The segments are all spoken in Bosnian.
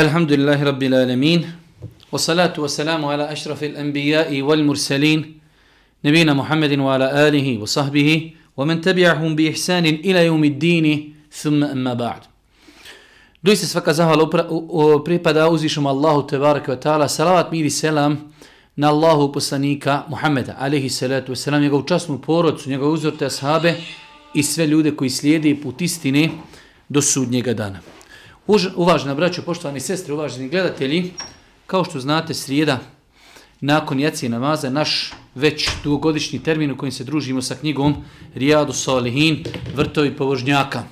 الحمد لله رب العالمين والصلاة والسلام على أشرف الأنبياء والمرسلين نبينا محمد وعلى آله وصحبه ومن تبعهم بإحسان إلى يوم الدين ثم أما بعد Doista svaka zahvala pripada uzvišom Allahu tebareke ve taala. Salavat mir i selam na Allahu poslanika Muhameda alejhi salatu vesselam, njegovu časnu porodcu, njegove uzorte ashabe i sve ljude koji slijede put istine do sudnjega dana. Uvažena braćo, poštovani sestre, uvaženi gledatelji, kao što znate, srijeda nakon jacije namaza naš već dugogodišnji termin u kojim se družimo sa knjigom Rijadu Salihin, vrtovi povožnjaka.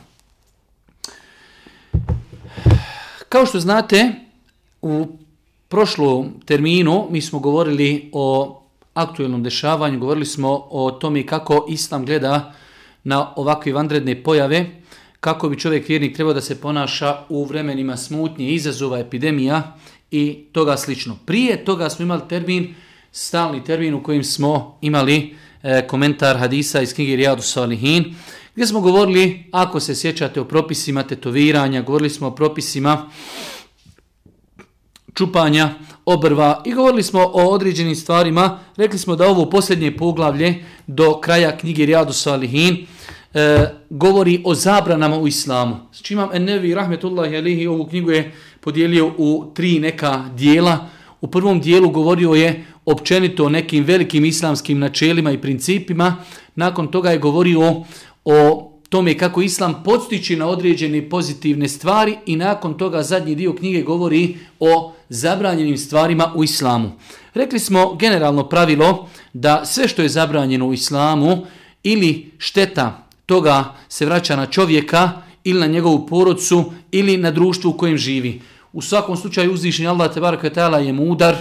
Kao što znate, u prošlom terminu mi smo govorili o aktuelnom dešavanju, govorili smo o tome kako Islam gleda na ovakve vanredne pojave, kako bi čovjek vjernik trebao da se ponaša u vremenima smutnje, izazova, epidemija i toga slično. Prije toga smo imali termin, stalni termin u kojim smo imali e, komentar hadisa iz knjige Rijadu Salihin, gdje smo govorili, ako se sjećate o propisima tetoviranja, govorili smo o propisima čupanja, obrva i govorili smo o određenim stvarima. Rekli smo da ovo posljednje poglavlje do kraja knjige Rijadu Salihin e, govori o zabranama u islamu. S čim imam Ennevi Rahmetullahi Alihi ovu knjigu je podijelio u tri neka dijela. U prvom dijelu govorio je općenito o nekim velikim islamskim načelima i principima. Nakon toga je govorio o tome kako islam podstiče na određene pozitivne stvari i nakon toga zadnji dio knjige govori o zabranjenim stvarima u islamu. Rekli smo generalno pravilo da sve što je zabranjeno u islamu ili šteta toga se vraća na čovjeka ili na njegovu porodcu ili na društvu u kojem živi. U svakom slučaju uzvišenje Allah tebaraka ta'ala je mudar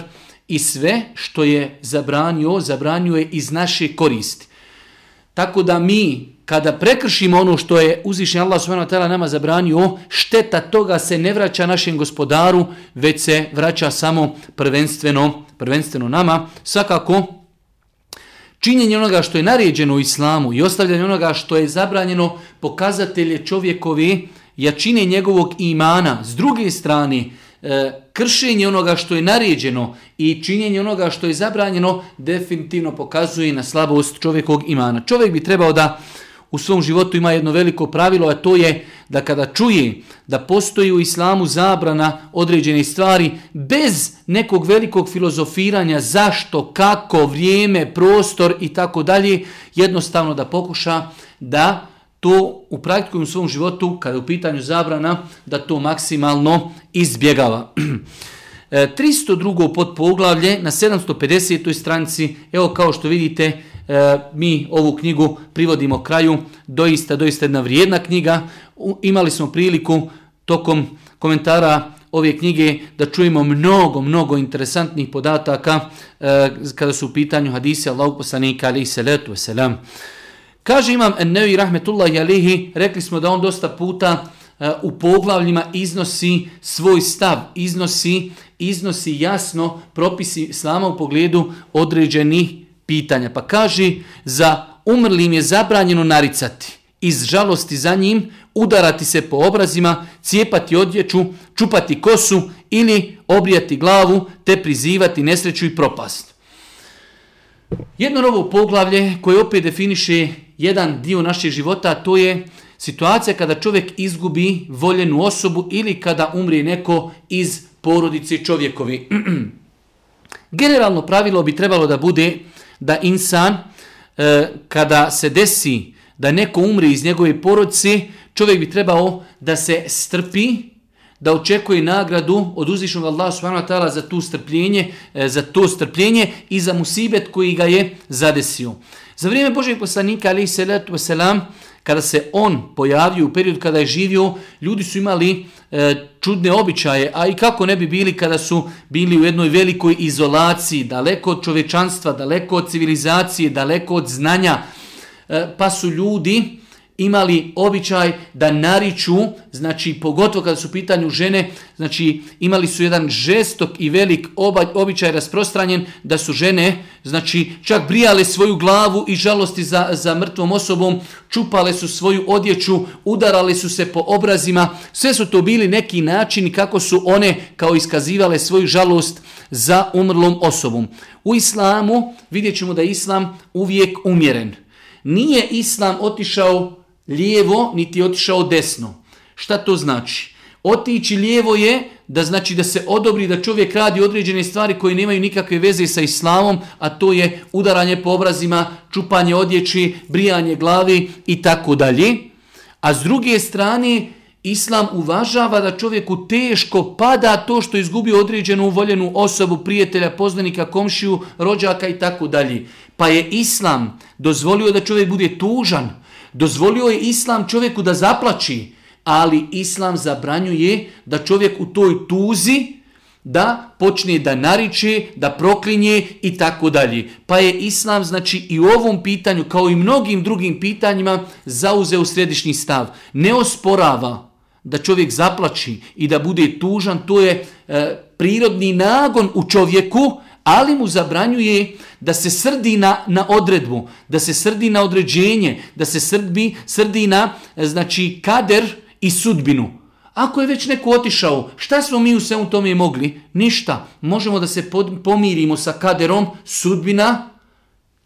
i sve što je zabranio, zabranio je iz naše koristi. Tako da mi kada prekršimo ono što je uzvišen Allah subhanahu wa ta'ala nama zabranio, šteta toga se ne vraća našem gospodaru, već se vraća samo prvenstveno, prvenstveno nama. Svakako, činjenje onoga što je naređeno u islamu i ostavljanje onoga što je zabranjeno pokazatelje čovjekovi jačine njegovog imana. S druge strane, e, kršenje onoga što je naređeno i činjenje onoga što je zabranjeno definitivno pokazuje na slabost čovjekovog imana. Čovjek bi trebao da u svom životu ima jedno veliko pravilo, a to je da kada čuje da postoji u islamu zabrana određene stvari, bez nekog velikog filozofiranja zašto, kako, vrijeme, prostor i tako dalje, jednostavno da pokuša da to u praktiku u svom životu, kada je u pitanju zabrana, da to maksimalno izbjegava. E, 302. podpoglavlje na 750. stranici, evo kao što vidite, E, mi ovu knjigu privodimo kraju, doista, doista jedna vrijedna knjiga. Imali smo priliku tokom komentara ove knjige da čujemo mnogo, mnogo interesantnih podataka e, kada su u pitanju hadisi Allahog poslanika alaihi salatu wasalam. Kaže imam Ennevi rahmetullahi alihi, rekli smo da on dosta puta e, u poglavljima iznosi svoj stav, iznosi, iznosi jasno propisi islama u pogledu određenih pitanja. Pa kaže, za umrlim je zabranjeno naricati, iz žalosti za njim, udarati se po obrazima, cijepati odjeću, čupati kosu ili obrijati glavu, te prizivati nesreću i propast. Jedno novo poglavlje koje opet definiše jedan dio naših života, to je situacija kada čovjek izgubi voljenu osobu ili kada umri neko iz porodice čovjekovi. Generalno pravilo bi trebalo da bude da insan e, kada se desi da neko umri iz njegove porodice, čovjek bi trebao da se strpi, da očekuje nagradu od uzvišnog Allaha subhanahu wa ta'ala za tu strpljenje, e, za to strpljenje i za musibet koji ga je zadesio. Za vrijeme Božeg poslanika alejhi salatu vesselam kada se on pojavio u period kada je živio, ljudi su imali e, čudne običaje, a i kako ne bi bili kada su bili u jednoj velikoj izolaciji, daleko od čovečanstva, daleko od civilizacije, daleko od znanja, e, pa su ljudi imali običaj da nariču, znači pogotovo kada su u pitanju žene, znači imali su jedan žestok i velik običaj rasprostranjen da su žene, znači čak brijale svoju glavu i žalosti za, za mrtvom osobom, čupale su svoju odjeću, udarale su se po obrazima, sve su to bili neki načini kako su one kao iskazivale svoju žalost za umrlom osobom. U islamu vidjet ćemo da je islam uvijek umjeren. Nije islam otišao lijevo, niti otišao desno. Šta to znači? Otići lijevo je da znači da se odobri da čovjek radi određene stvari koje nemaju nikakve veze sa islamom, a to je udaranje po obrazima, čupanje odjeći, brijanje glavi i tako dalje. A s druge strane, Islam uvažava da čovjeku teško pada to što izgubio određenu uvoljenu osobu, prijatelja, poznanika, komšiju, rođaka i tako dalje. Pa je Islam dozvolio da čovjek bude tužan, dozvolio je Islam čovjeku da zaplači, ali Islam zabranjuje da čovjek u toj tuzi da počne da nariče, da proklinje i tako dalje. Pa je Islam znači i u ovom pitanju kao i mnogim drugim pitanjima zauzeo središnji stav. Ne osporava da čovjek zaplači i da bude tužan, to je e, prirodni nagon u čovjeku, ali mu zabranjuje da se srdi na, na odredbu, da se srdi na određenje, da se srdi, srdi na e, znači kader i sudbinu. Ako je već neko otišao, šta smo mi u svemu tome mogli? Ništa. Možemo da se pomirimo sa kaderom, sudbina,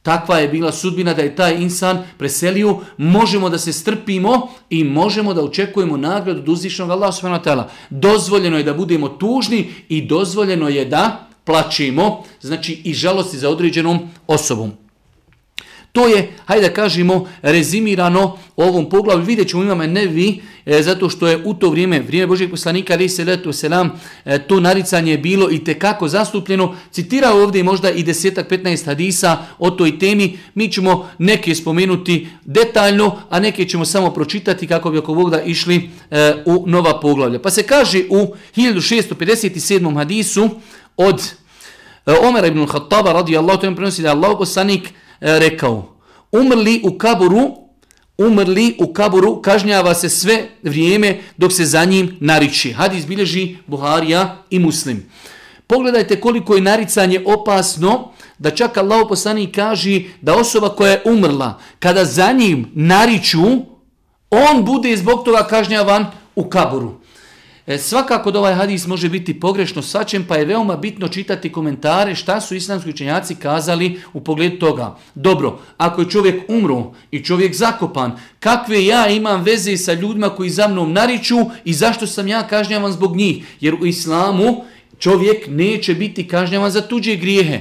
takva je bila sudbina da je taj insan preselio, možemo da se strpimo i možemo da očekujemo nagradu od uzvišnog Allaha Dozvoljeno je da budemo tužni i dozvoljeno je da plaćemo, znači i žalosti za određenom osobom. To je, hajde da kažemo, rezimirano ovom poglavlju. Vidjet ćemo imame ne vi, e, zato što je u to vrijeme, vrijeme Božeg poslanika, ali se letu selam, e, to naricanje je bilo i tekako zastupljeno. Citirao ovdje možda i desetak, 15 hadisa o toj temi. Mi ćemo neke spomenuti detaljno, a neke ćemo samo pročitati kako bi oko Bogda išli e, u nova poglavlja. Pa se kaže u 1657. hadisu, od e, Omer ibn Khattaba radijallahu ta'ala prenosi da je Allah poslanik e, rekao umrli u kaburu umrli u kaburu kažnjava se sve vrijeme dok se za njim nariči. Hadis bilježi Buharija i Muslim. Pogledajte koliko je naricanje opasno da čak Allah poslanik kaže da osoba koja je umrla kada za njim nariču on bude zbog toga kažnjavan u kaburu. E, svakako da ovaj hadis može biti pogrešno svačen, pa je veoma bitno čitati komentare šta su islamski učenjaci kazali u pogledu toga. Dobro, ako je čovjek umro i čovjek zakopan, kakve ja imam veze sa ljudima koji za mnom nariču i zašto sam ja kažnjavan zbog njih? Jer u islamu čovjek neće biti kažnjavan za tuđe grijehe.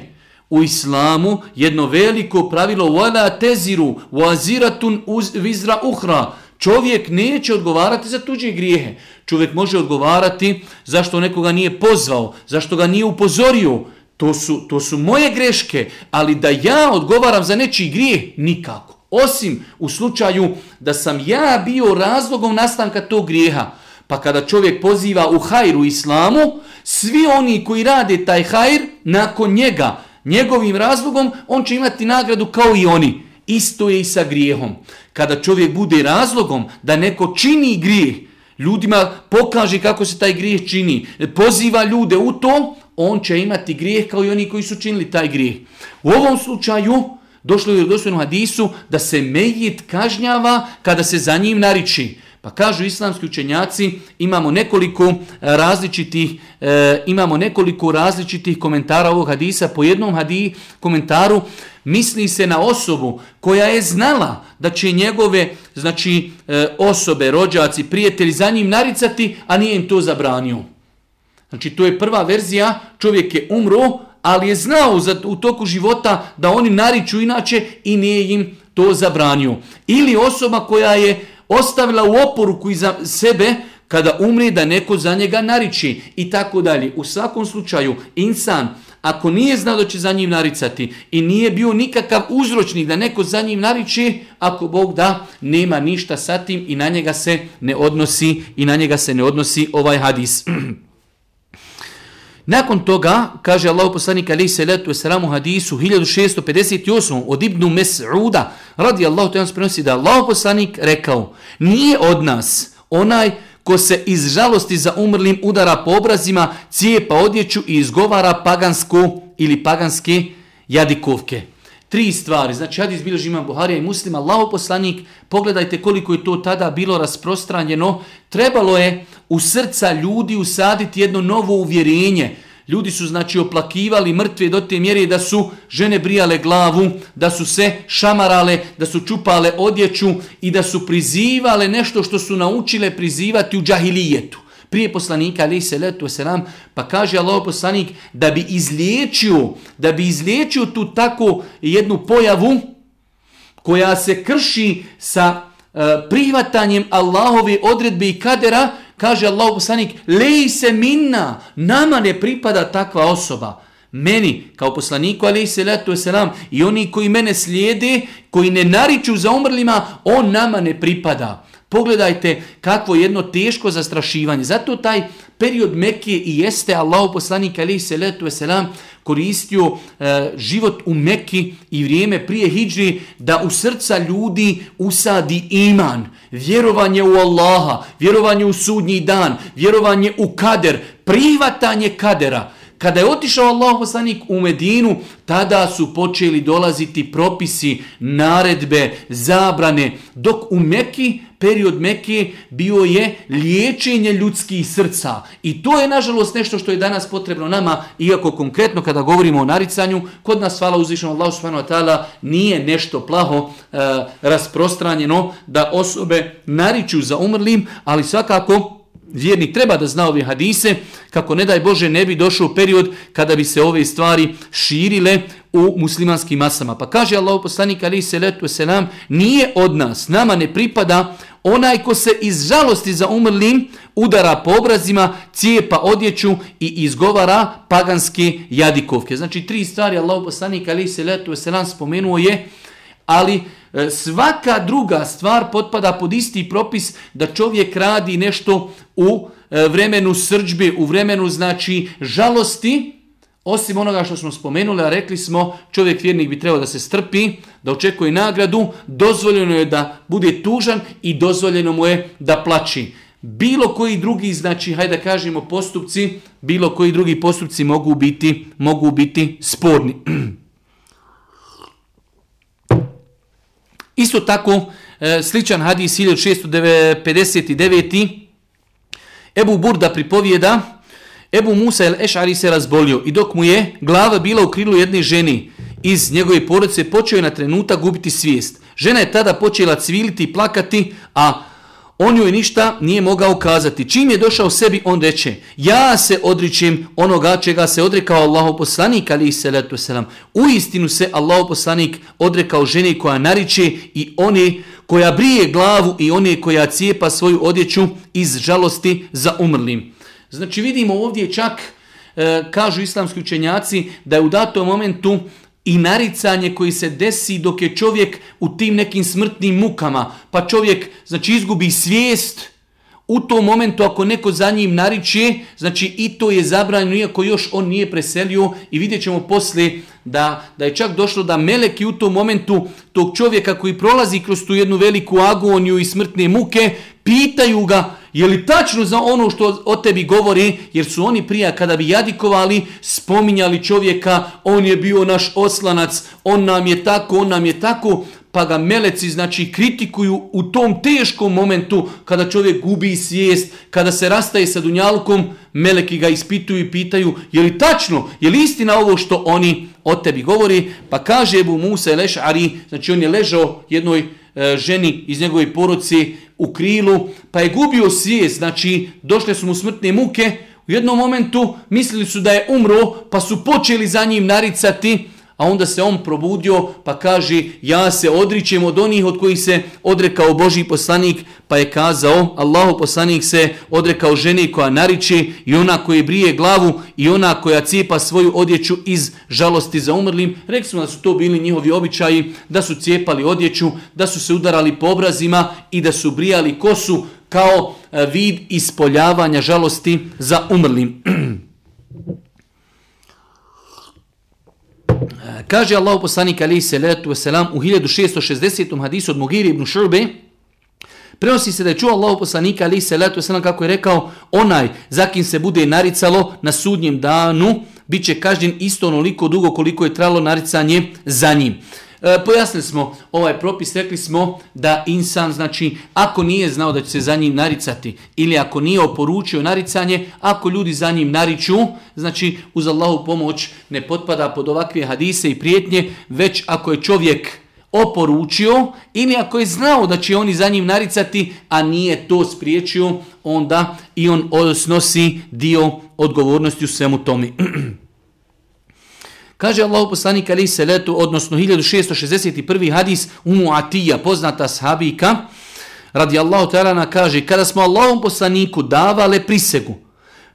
U islamu jedno veliko pravilo wala teziru waziratun vizra uhra Čovjek neće odgovarati za tuđe grijehe. Čovjek može odgovarati zašto nekoga nije pozvao, zašto ga nije upozorio. To su, to su moje greške, ali da ja odgovaram za nečiji grijeh, nikako. Osim u slučaju da sam ja bio razlogom nastanka tog grijeha. Pa kada čovjek poziva u hajru islamu, svi oni koji rade taj hajr, nakon njega, njegovim razlogom, on će imati nagradu kao i oni. Isto je i sa grijehom. Kada čovjek bude razlogom da neko čini grijeh, ljudima pokaže kako se taj grijeh čini, poziva ljude u to, on će imati grijeh kao i oni koji su činili taj grijeh. U ovom slučaju došlo je u dostojnom hadisu da se mejit kažnjava kada se za njim nariči. Pa kažu islamski učenjaci, imamo nekoliko eh, različitih e, imamo nekoliko različitih komentara ovog hadisa. Po jednom hadi komentaru misli se na osobu koja je znala da će njegove znači e, osobe, rođaci, prijatelji za njim naricati, a nije im to zabranio. Znači to je prva verzija, čovjek je umro, ali je znao za, u toku života da oni nariču inače i nije im to zabranio. Ili osoba koja je ostavila u oporuku iza sebe kada umri da neko za njega nariči i tako dalje. U svakom slučaju, insan, ako nije znao da će za njim naricati i nije bio nikakav uzročnik da neko za njim nariči, ako Bog da, nema ništa sa tim i na njega se ne odnosi i na njega se ne odnosi ovaj hadis. Nakon toga, kaže Allah poslanik ali se letu u hadisu 1658 od Ibnu Mes'uda, radi Allah, to je on prenosi da Allah poslanik rekao, nije od nas onaj ko se iz žalosti za umrlim udara po obrazima, cijepa odjeću i izgovara pagansku ili paganske jadikovke. Tri stvari, znači hadis bilježi imam Buharija i muslima, Allaho poslanik, pogledajte koliko je to tada bilo rasprostranjeno, trebalo je u srca ljudi usaditi jedno novo uvjerenje, Ljudi su znači oplakivali mrtve do te mjere da su žene brijale glavu, da su se šamarale, da su čupale odjeću i da su prizivale nešto što su naučile prizivati u džahilijetu. Prije poslanika, ali se letu selam, pa kaže Allah poslanik da bi izliječio, da bi izliječio tu tako jednu pojavu koja se krši sa eh, prihvatanjem Allahove odredbe i kadera, Kaže Allah poslanik, lej se minna, nama ne pripada takva osoba. Meni, kao poslaniku, ali se letu selam, i oni koji mene slijede, koji ne nariču za umrlima, on nama ne pripada. Pogledajte kakvo jedno teško zastrašivanje. Zato taj period Mekije i jeste Allahu poslanik ali se letu selam koristio e, život u Mekki i vrijeme prije Hidžri da u srca ljudi usadi iman, vjerovanje u Allaha, vjerovanje u sudnji dan, vjerovanje u kader, prihvatanje kadera. Kada je otišao Allah poslanik u Medinu, tada su počeli dolaziti propisi, naredbe, zabrane, dok u Mekki period Meki, bio je liječenje ljudskih srca. I to je, nažalost, nešto što je danas potrebno nama, iako konkretno kada govorimo o naricanju, kod nas, hvala uzvišenom Allah subhanahu wa ta'ala, nije nešto plaho e, rasprostranjeno da osobe nariču za umrlim, ali svakako vjernik treba da zna ove hadise, kako ne daj Bože ne bi došao period kada bi se ove stvari širile u muslimanskim masama. Pa kaže Allah poslanik ali se letu selam, nije od nas, nama ne pripada onaj ko se iz žalosti za umrlim udara po obrazima, cijepa odjeću i izgovara paganske jadikovke. Znači tri stvari Allah poslanik ali se letu selam spomenuo je, ali E, svaka druga stvar potpada pod isti propis da čovjek radi nešto u e, vremenu srđbe, u vremenu znači žalosti, osim onoga što smo spomenuli, a rekli smo čovjek vjernik bi trebao da se strpi, da očekuje nagradu, dozvoljeno je da bude tužan i dozvoljeno mu je da plači. Bilo koji drugi, znači, hajde da kažemo postupci, bilo koji drugi postupci mogu biti, mogu biti sporni. Isto tako, e, sličan hadis 1659. Ebu Burda pripovijeda, Ebu Musa el Ešari se razbolio i dok mu je glava bila u krilu jedne ženi iz njegove porodice, počeo je na trenutak gubiti svijest. Žena je tada počela cviliti i plakati, a on joj ništa nije mogao kazati. Čim je došao sebi, on reče, ja se odričem onoga čega se odrekao Allahu poslanik, ali i salatu selam. U istinu se Allahu poslanik odrekao žene koja nariče i one koja brije glavu i one koja cijepa svoju odjeću iz žalosti za umrlim. Znači vidimo ovdje čak, e, kažu islamski učenjaci, da je u datom momentu i naricanje koji se desi dok je čovjek u tim nekim smrtnim mukama, pa čovjek znači izgubi svijest, u tom momentu ako neko za njim nariče, znači i to je zabranjeno, iako još on nije preselio i vidjet ćemo poslije da, da je čak došlo da meleki u tom momentu tog čovjeka koji prolazi kroz tu jednu veliku agoniju i smrtne muke, pitaju ga je li tačno za ono što o tebi govori, jer su oni prija kada bi jadikovali, spominjali čovjeka, on je bio naš oslanac, on nam je tako, on nam je tako, pa ga meleci znači kritikuju u tom teškom momentu kada čovjek gubi svijest, kada se rastaje sa dunjalkom, meleki ga ispituju i pitaju je li tačno, je li istina ovo što oni o tebi govori, pa kaže Ebu Musa Lešari, znači on je ležao jednoj e, ženi iz njegove poroci u krilu, pa je gubio svijest, znači došle su mu smrtne muke, u jednom momentu mislili su da je umro, pa su počeli za njim naricati, A onda se on probudio pa kaže ja se odričem od onih od kojih se odrekao Boži poslanik pa je kazao Allahu poslanik se odrekao ženi koja nariče i ona koja brije glavu i ona koja cijepa svoju odjeću iz žalosti za umrlim. Rekli smo da su to bili njihovi običaji, da su cijepali odjeću, da su se udarali po obrazima i da su brijali kosu kao e, vid ispoljavanja žalosti za umrlim. Kaže Allah poslanik alaihi salatu wasalam u 1660. hadisu od Mugiri ibn Šurbe, Prenosi se da je čuo Allahu poslanika ali se letu selam kako je rekao onaj za kim se bude naricalo na sudnjem danu bit će kažnjen isto onoliko dugo koliko je tralo naricanje za njim. E, pojasnili smo ovaj propis, rekli smo da insan, znači, ako nije znao da će se za njim naricati ili ako nije oporučio naricanje, ako ljudi za njim nariču, znači, uz Allahu pomoć ne potpada pod ovakve hadise i prijetnje, već ako je čovjek oporučio ili ako je znao da će oni za njim naricati, a nije to spriječio, onda i on snosi dio odgovornosti u svemu tomi. Kaže Allahu poslanik ali se letu, odnosno 1661. hadis Umu Atija, poznata sahabika, radi Allahu ta'ala kaže, kada smo Allahom poslaniku davale prisegu,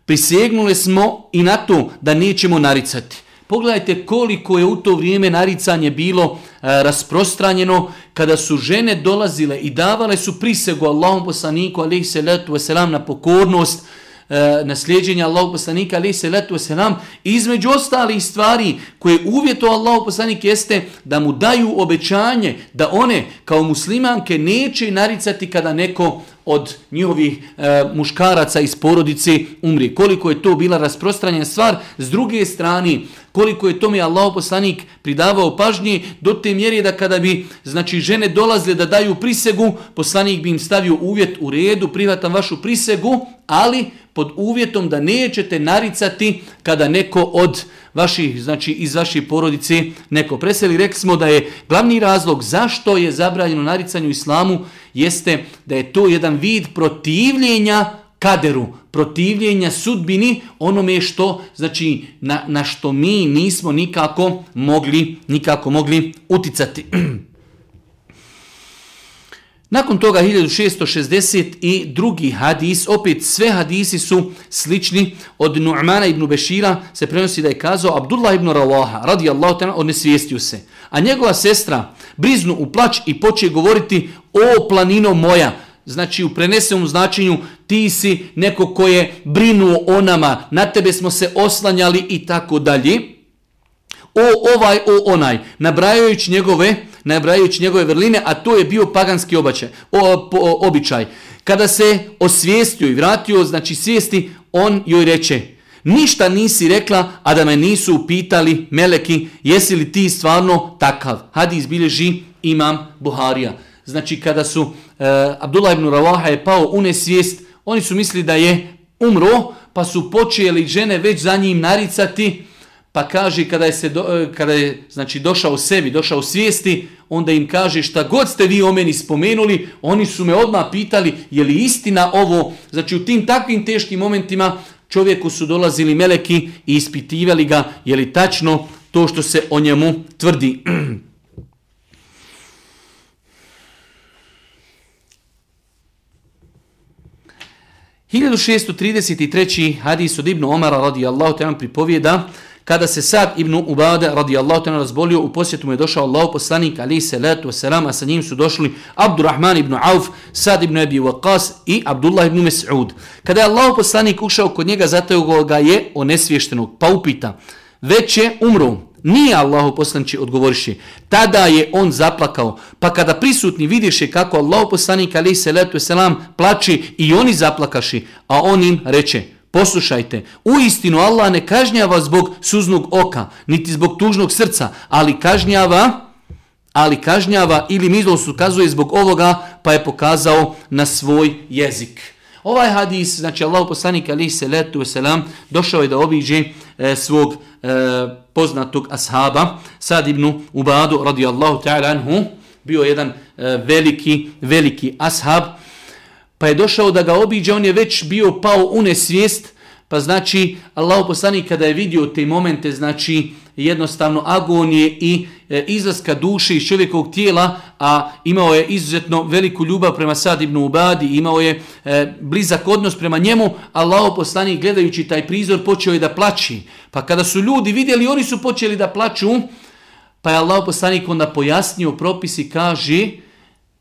prisegnule smo i na to da nećemo naricati. Pogledajte koliko je u to vrijeme naricanje bilo e, rasprostranjeno kada su žene dolazile i davale su prisegu Allahom poslaniku alaihi salatu wasalam na pokornost, e, nasljeđenja Allahog poslanika ali se letu se nam između ostalih stvari koje uvjeto Allahog poslanik jeste da mu daju obećanje da one kao muslimanke neće naricati kada neko od njihovih e, muškaraca iz porodice umri. Koliko je to bila rasprostranjena stvar, s druge strane, koliko je tome Allah poslanik pridavao pažnje do te mjere da kada bi znači žene dolazile da daju prisegu, poslanik bi im stavio uvjet u redu, prihvatam vašu prisegu, ali pod uvjetom da nećete naricati kada neko od vaših, znači iz vaših porodice neko preseli. Rekli smo da je glavni razlog zašto je zabranjeno naricanje u islamu jeste da je to jedan vid protivljenja kaderu, protivljenja sudbini, onome što, znači, na, na što mi nismo nikako mogli, nikako mogli uticati. Nakon toga 1662. hadis, opet sve hadisi su slični od Nu'mana ibn Bešira, se prenosi da je kazao Abdullah ibn Rawaha, radi Allah, onesvijestio se. A njegova sestra briznu u plać i poče govoriti o planino moja, znači u prenesenom značenju ti si neko ko je brinuo o nama, na tebe smo se oslanjali i tako dalje. O ovaj, o onaj, nabrajajući njegove, nabrajajući njegove vrline, a to je bio paganski obačaj, o, po, o, običaj. Kada se osvijestio i vratio, znači svijesti, on joj reče, ništa nisi rekla, a da me nisu upitali meleki, jesi li ti stvarno takav. Hadis bilježi imam Buharija. Znači kada su e, Abdullah ibn Ravaha je pao u nesvijest, oni su mislili da je umro, pa su počeli žene već za njim naricati, pa kaže kada je, se do, e, kada je znači, došao u sebi, došao u svijesti, onda im kaže šta god ste vi o meni spomenuli, oni su me odmah pitali je li istina ovo, znači u tim takvim teškim momentima čovjeku su dolazili meleki i ispitivali ga je li tačno to što se o njemu tvrdi. 1633. hadis od Ibn Omara radijallahu ta'ala pripovijeda kada se Sad ibn Ubade radijallahu ta'ala razbolio u posjetu mu je došao Allah poslanik ali se letu selam, a sa njim su došli Abdurrahman ibn Auf, Sad ibn Abi Waqas i Abdullah ibn Mas'ud. Kada je Allah poslanik ušao kod njega zato ga je onesvještenog pa upita već je umro Nije Allahu poslanici odgovoriši. Tada je on zaplakao. Pa kada prisutni vidiše kako Allahu poslanik ali se letu selam plači i oni zaplakaši, a on im reče: Poslušajte, u istinu Allah ne kažnjava zbog suznog oka, niti zbog tužnog srca, ali kažnjava ali kažnjava ili mizlost ukazuje zbog ovoga, pa je pokazao na svoj jezik. Ovaj hadis, znači Allah poslanik ali se letu selam došao je da obiđe e, svog e, poznatog ashaba, Sad ibn Ubadu radijallahu ta'ala anhu, bio jedan e, veliki, veliki ashab, pa je došao da ga obiđe, on je već bio pao u nesvijest, pa znači Allah poslanik kada je vidio te momente, znači jednostavno agonije i e, izlaska duše iz čovjekovog tijela, a imao je izuzetno veliku ljubav prema Sad ibn Ubadi, imao je e, blizak odnos prema njemu, Allah poslanik gledajući taj prizor počeo je da plaći. Pa kada su ljudi vidjeli, oni su počeli da plaću, pa je Allah poslanik onda pojasnio propisi, kaže,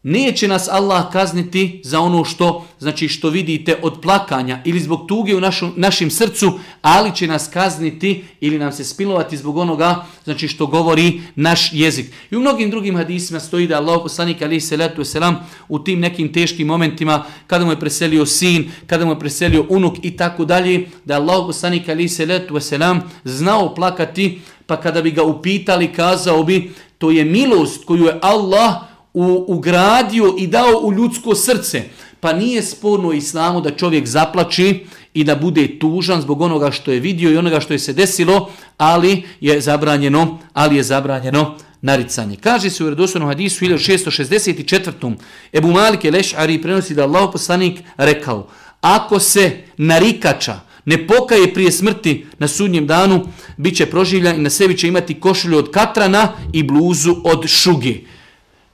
neće nas Allah kazniti za ono što znači što vidite od plakanja ili zbog tuge u našu, našim srcu, ali će nas kazniti ili nam se spilovati zbog onoga znači što govori naš jezik. I u mnogim drugim hadisima stoji da Allah poslanik ali se letu selam u tim nekim teškim momentima kada mu je preselio sin, kada mu je preselio unuk i tako dalje, da Allah poslanik ali se letu selam znao plakati, pa kada bi ga upitali kazao bi to je milost koju je Allah u, ugradio i dao u ljudsko srce. Pa nije sporno islamu da čovjek zaplači i da bude tužan zbog onoga što je vidio i onoga što je se desilo, ali je zabranjeno, ali je zabranjeno naricanje. Kaže se u redoslovnom hadisu 1664. Ebu Malik Leš'ari prenosi da Allah poslanik rekao, ako se narikača ne pokaje prije smrti na sudnjem danu, bit će proživljan i na sebi će imati košulju od katrana i bluzu od šuge.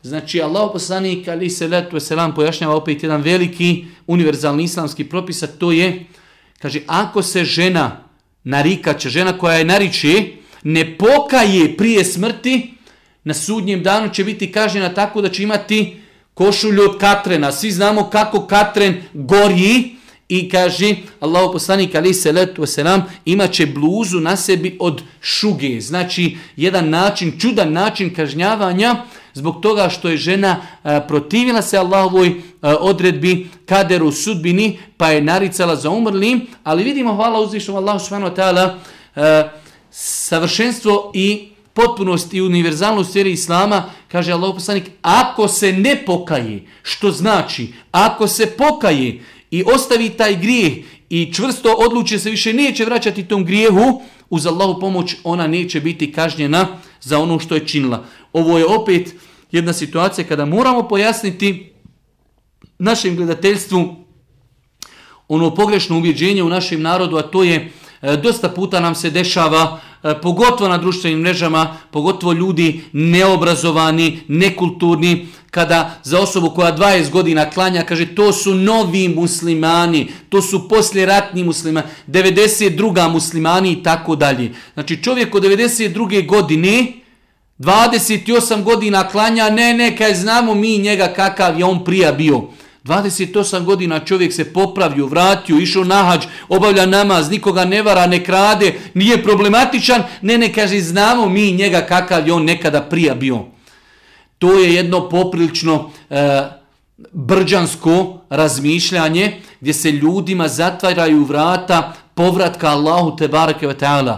Znači, Allah poslanik, ali se letu selam pojašnjava opet jedan veliki univerzalni islamski propis, a to je, kaže, ako se žena narikaće, žena koja je nariče, ne pokaje prije smrti, na sudnjem danu će biti kažnjena tako da će imati košulju od katrena. Svi znamo kako katren gori i kaže, Allah poslanik, ali se letu selam, imaće bluzu na sebi od šuge. Znači, jedan način, čudan način kažnjavanja, zbog toga što je žena protivila se Allahovoj odredbi kaderu sudbini, pa je naricala za umrlim, ali vidimo, hvala uzvišnom Allahu subhanahu wa ta'ala, savršenstvo i potpunost i univerzalnost vjere Islama, kaže Allah poslanik, ako se ne pokaje, što znači, ako se pokaje i ostavi taj grijeh i čvrsto odluče se više neće vraćati tom grijehu, uz Allahu pomoć ona neće biti kažnjena za ono što je činila. Ovo je opet jedna situacija kada moramo pojasniti našem gledateljstvu ono pogrešno uvjeđenje u našem narodu, a to je e, dosta puta nam se dešava, e, pogotovo na društvenim mrežama, pogotovo ljudi neobrazovani, nekulturni, kada za osobu koja 20 godina klanja, kaže to su novi muslimani, to su posljeratni muslimani, 92. muslimani i tako dalje. Znači čovjek od 92. godine, 28 godina klanja, ne, ne, kaj znamo mi njega kakav je on prija bio. 28 godina čovjek se popravio, vratio, išao na hađ, obavlja namaz, nikoga ne vara, ne krade, nije problematičan, ne, ne, kaže, znamo mi njega kakav je on nekada prija bio. To je jedno poprilično e, brđansko razmišljanje gdje se ljudima zatvaraju vrata povratka Allahu te barake ve ta'ala.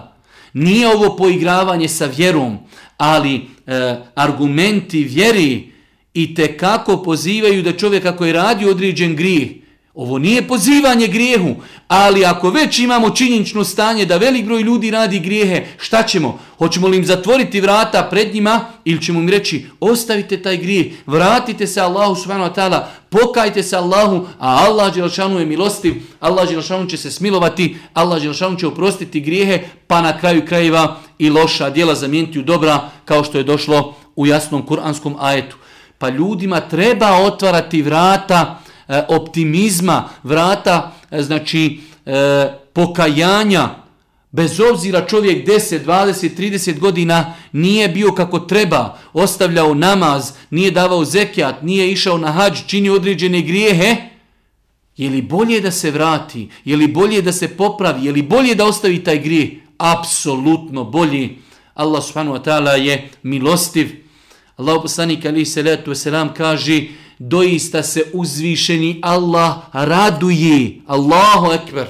Nije ovo poigravanje sa vjerom, ali e, argumenti vjeri i te kako pozivaju da čovjek ako je radio određen grijeh, Ovo nije pozivanje grijehu, ali ako već imamo činjenično stanje da velik broj ljudi radi grijehe, šta ćemo? Hoćemo li im zatvoriti vrata pred njima ili ćemo im reći ostavite taj grijeh, vratite se Allahu subhanahu wa ta'ala, pokajte se Allahu, a Allah Đelšanu je milostiv, Allah Đelšanu će se smilovati, Allah Đelšanu će oprostiti grijehe, pa na kraju krajeva i loša djela zamijeniti u dobra kao što je došlo u jasnom kuranskom ajetu. Pa ljudima treba otvarati vrata, E, optimizma, vrata e, znači e, pokajanja, bez obzira čovjek 10, 20, 30 godina nije bio kako treba, ostavljao namaz, nije davao zekijat, nije išao na hađ, čini određene grijehe, je li bolje da se vrati, je li bolje da se popravi, je li bolje da ostavi taj grijeh? Apsolutno bolje. Allah subhanahu wa ta'ala je milostiv. Allah poslanik ali salatu wasalam kaže doista se uzvišeni Allah raduje. Allahu ekber.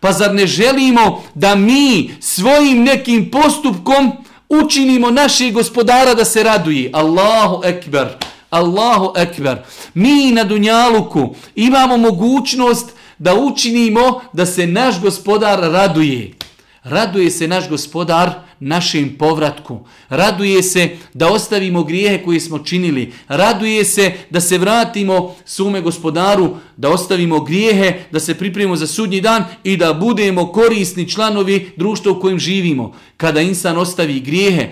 Pa zar ne želimo da mi svojim nekim postupkom učinimo našeg gospodara da se raduje? Allahu ekber. Allahu ekber. Mi na Dunjaluku imamo mogućnost da učinimo da se naš gospodar raduje. Raduje se naš gospodar našim povratku. Raduje se da ostavimo grijehe koje smo činili. Raduje se da se vratimo sume gospodaru, da ostavimo grijehe, da se pripremimo za sudnji dan i da budemo korisni članovi društva u kojem živimo. Kada insan ostavi grijehe,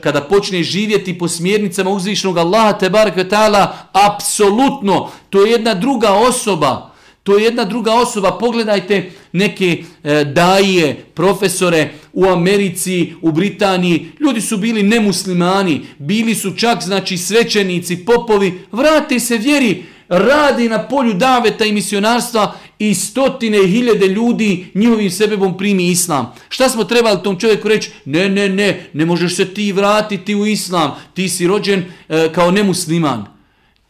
kada počne živjeti po smjernicama uzvišnog Allaha te barakatala, apsolutno, to je jedna druga osoba. To je jedna druga osoba. Pogledajte neke e, daje, profesore u Americi, u Britaniji. Ljudi su bili nemuslimani, bili su čak znači svećenici, popovi. Vrate se vjeri, radi na polju daveta i misionarstva i stotine i hiljade ljudi njihovim sebebom primi islam. Šta smo trebali tom čovjeku reći? Ne, ne, ne, ne možeš se ti vratiti u islam. Ti si rođen e, kao nemusliman.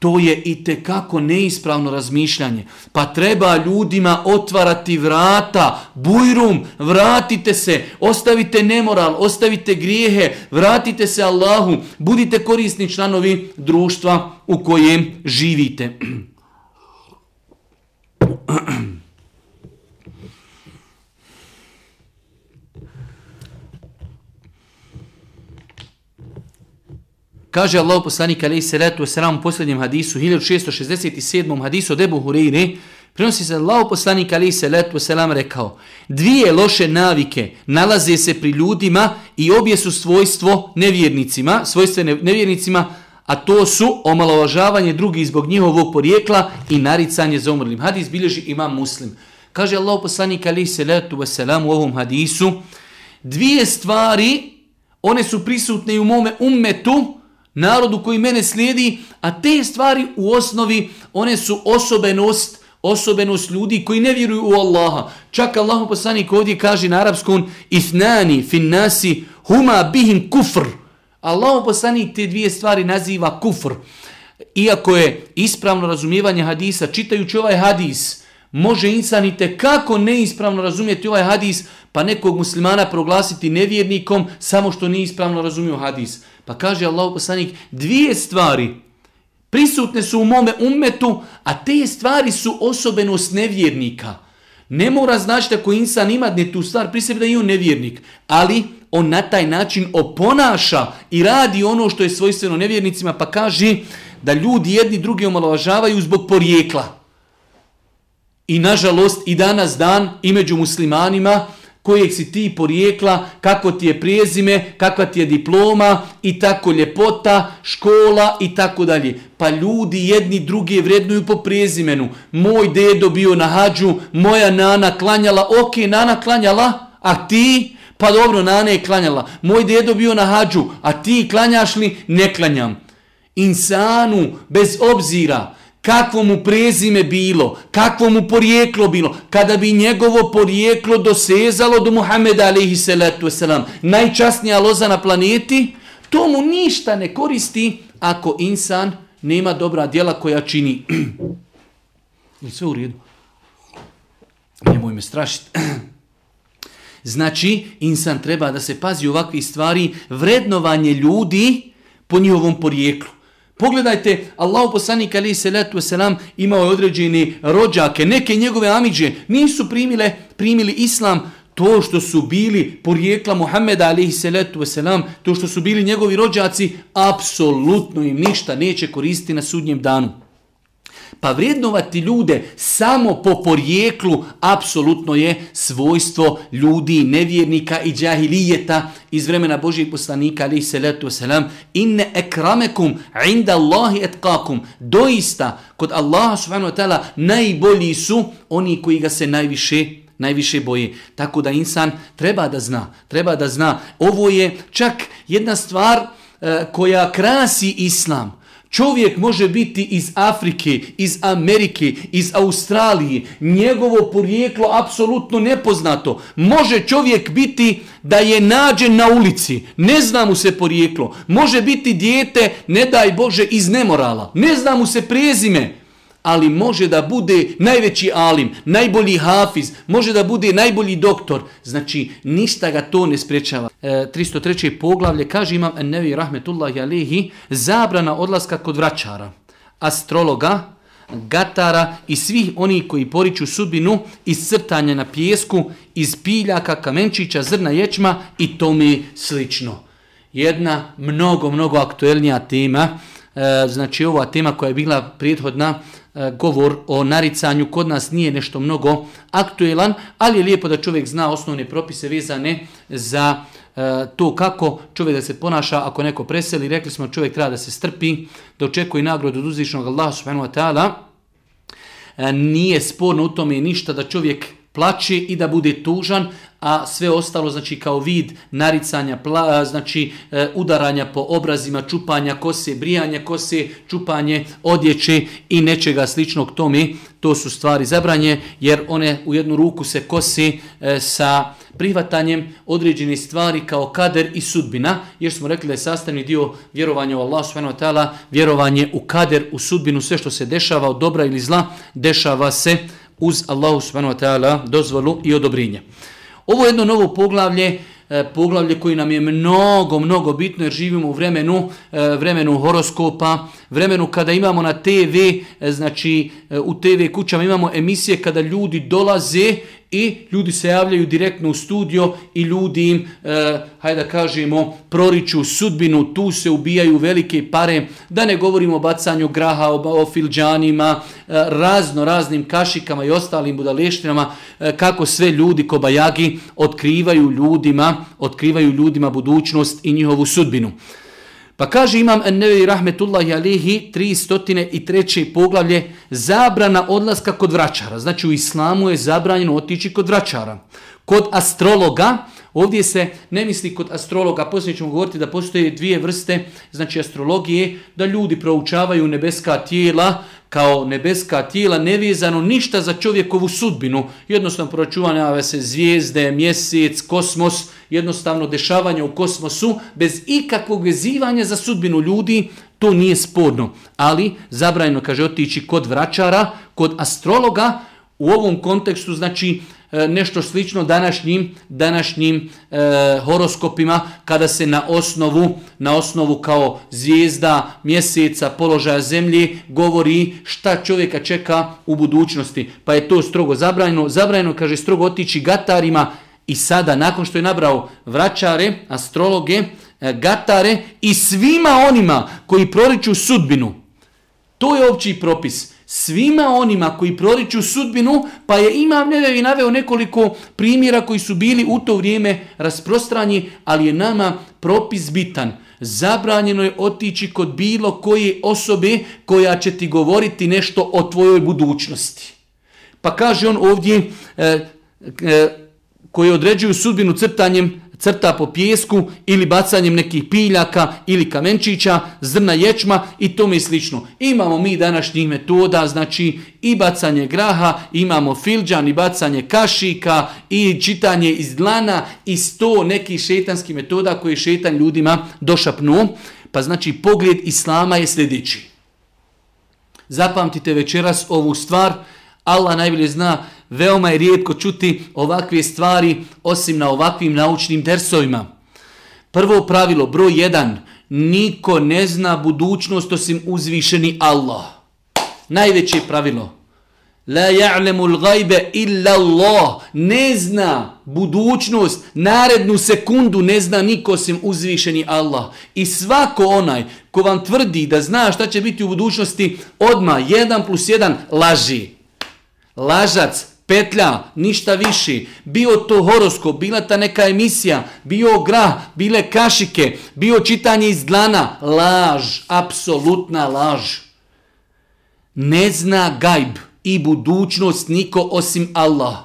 To je i te kako neispravno razmišljanje. Pa treba ljudima otvarati vrata, bujrum, vratite se, ostavite nemoral, ostavite grijehe, vratite se Allahu, budite korisni članovi društva u kojem živite. Kaže Allah poslanik alaihi salatu wasalam u posljednjem hadisu, 1667. hadisu od Ebu Hureyre, prenosi se Allah poslanik alaihi salatu wasalam rekao, dvije loše navike nalaze se pri ljudima i obje su svojstvo nevjernicima, svojstvo nevjernicima, a to su omalovažavanje drugi zbog njihovog porijekla i naricanje za umrlim. Hadis bilježi imam muslim. Kaže Allah poslanik alaihi salatu wasalam u ovom hadisu, dvije stvari, one su prisutne u mome ummetu, narodu koji mene slijedi, a te stvari u osnovi, one su osobenost, osobenost ljudi koji ne vjeruju u Allaha. Čak Allahu poslanik ovdje kaže na arapskom ithnani fin nasi huma bihim kufr. Allahu poslanik te dvije stvari naziva kufr. Iako je ispravno razumijevanje hadisa, čitajući ovaj hadis, može insan i kako neispravno razumjeti ovaj hadis, pa nekog muslimana proglasiti nevjernikom samo što nije ispravno razumio hadis. Pa kaže Allah poslanik, dvije stvari prisutne su u mome ummetu, a te stvari su osobenost nevjernika. Ne mora znači da ko insan ima ne tu stvar pri sebi da je on nevjernik, ali on na taj način oponaša i radi ono što je svojstveno nevjernicima, pa kaže da ljudi jedni drugi omalovažavaju zbog porijekla. I nažalost i danas dan i među muslimanima kojeg si ti porijekla, kako ti je prijezime, kakva ti je diploma i tako ljepota, škola i tako dalje. Pa ljudi jedni drugi vrednuju po prijezimenu. Moj dedo bio na hađu, moja nana klanjala, ok, nana klanjala, a ti? Pa dobro, nana je klanjala. Moj dedo bio na hađu, a ti klanjaš li? Ne klanjam. Insanu, bez obzira, kakvo mu prezime bilo, kakvo mu porijeklo bilo, kada bi njegovo porijeklo dosezalo do Muhammeda alaihi salatu wasalam, najčasnija loza na planeti, to mu ništa ne koristi ako insan nema dobra djela koja čini. Je sve u redu? Nemoj me strašiti. Znači, insan treba da se pazi ovakvih stvari, vrednovanje ljudi po njihovom porijeklu. Pogledajte, Allahu poslanik ali se letu selam imao je određene rođake, neke njegove amiđe nisu primile, primili islam, to što su bili porijekla Muhammeda alihi salatu wasalam, to što su bili njegovi rođaci, apsolutno im ništa neće koristiti na sudnjem danu. Pa vrijednovati ljude samo po porijeklu apsolutno je svojstvo ljudi, nevjernika i džahilijeta iz vremena Božijeg poslanika alaih se letu selam inne ekramekum inda Allahi etkakum doista kod Allaha subhanahu wa ta'ala najbolji su oni koji ga se najviše najviše boji. Tako da insan treba da zna, treba da zna. Ovo je čak jedna stvar eh, koja krasi islam. Čovjek može biti iz Afrike, iz Amerike, iz Australije, njegovo porijeklo apsolutno nepoznato. Može čovjek biti da je nađen na ulici, ne zna mu se porijeklo. Može biti dijete, ne daj Bože, iz nemorala, ne zna mu se prezime ali može da bude najveći alim, najbolji hafiz, može da bude najbolji doktor. Znači, ništa ga to ne sprečava. E, 303. poglavlje kaže imam Nevi Rahmetullahi Alehi zabrana odlaska kod vraćara, astrologa, gatara i svih oni koji poriču sudbinu iz crtanja na pjesku, iz piljaka, kamenčića, zrna ječma i tome slično. Jedna mnogo, mnogo aktuelnija tema, e, znači ova tema koja je bila prijethodna, E, govor o naricanju kod nas nije nešto mnogo aktuelan, ali je lijepo da čovjek zna osnovne propise vezane za e, to kako čovjek da se ponaša ako neko preseli. Rekli smo čovjek treba da se strpi, da očekuje nagrodu od uzvišnog Allaha subhanahu wa ta'ala. E, nije sporno u tome ništa da čovjek plaće i da bude tužan, a sve ostalo znači kao vid naricanja, pla, znači e, udaranja po obrazima, čupanja kose, brijanja kose, čupanje odjeće i nečega sličnog tome, to su stvari zabranje jer one u jednu ruku se kose e, sa prihvatanjem određene stvari kao kader i sudbina, jer smo rekli da je sastavni dio vjerovanja u Allah subhanahu wa ta'ala, vjerovanje u kader, u sudbinu, sve što se dešava od dobra ili zla, dešava se uz Allahu subhanahu wa ta'ala dozvolu i odobrinje. Ovo je jedno novo poglavlje, e, poglavlje koji nam je mnogo, mnogo bitno jer živimo u vremenu, e, vremenu horoskopa, vremenu kada imamo na TV, e, znači e, u TV kućama imamo emisije kada ljudi dolaze i ljudi se javljaju direktno u studio i ljudi im, e, hajde da kažemo, proriču sudbinu, tu se ubijaju velike pare, da ne govorimo o bacanju graha, o, o filđanima, e, razno raznim kašikama i ostalim budaleštinama, e, kako sve ljudi kobajagi otkrivaju ljudima, otkrivaju ljudima budućnost i njihovu sudbinu. Pa kaže imam Ennevi Rahmetullahi Alihi 303. poglavlje zabrana odlaska kod vraćara. Znači u islamu je zabranjeno otići kod vraćara. Kod astrologa, ovdje se ne misli kod astrologa, poslije ćemo govoriti da postoje dvije vrste, znači astrologije, da ljudi proučavaju nebeska tijela, kao nebeska tijela nevezano ništa za čovjekovu sudbinu. Jednostavno proračunava se zvijezde, mjesec, kosmos, jednostavno dešavanje u kosmosu bez ikakvog vezivanja za sudbinu ljudi, to nije spodno. Ali zabrajno kaže otići kod vraćara, kod astrologa, u ovom kontekstu znači E, nešto slično današnjim današnjim e, horoskopima kada se na osnovu na osnovu kao zvijezda mjeseca položaja zemlje govori šta čovjeka čeka u budućnosti. Pa je to strogo zabranjeno zabranjeno kaže strogo otići gatarima i sada nakon što je nabrao vraćare astrologe e, gatare i svima onima koji proriču sudbinu. To je opći propis svima onima koji proriču sudbinu, pa je imam nevevi naveo nekoliko primjera koji su bili u to vrijeme rasprostranji, ali je nama propis bitan. Zabranjeno je otići kod bilo koje osobe koja će ti govoriti nešto o tvojoj budućnosti. Pa kaže on ovdje, eh, eh, e, e, koji određuju sudbinu crtanjem crta po pjesku ili bacanjem nekih piljaka ili kamenčića, zrna ječma i tome slično. Imamo mi današnjih metoda, znači i bacanje graha, imamo filđan i bacanje kašika i čitanje iz dlana i sto nekih šetanskih metoda koje šetan ljudima došapnu. Pa znači pogled islama je sljedeći. Zapamtite večeras ovu stvar, Allah najbolje zna veoma je rijetko čuti ovakve stvari osim na ovakvim naučnim dersovima. Prvo pravilo, broj 1, niko ne zna budućnost osim uzvišeni Allah. Najveće pravilo. La ja'lemu l'gajbe illa Allah. Ne zna budućnost, narednu sekundu ne zna niko osim uzvišeni Allah. I svako onaj ko vam tvrdi da zna šta će biti u budućnosti, odma 1 plus 1 laži. Lažac, petlja, ništa više. Bio to horoskop, bila ta neka emisija, bio grah, bile kašike, bio čitanje iz dlana. Laž, apsolutna laž. Ne zna gajb i budućnost niko osim Allah.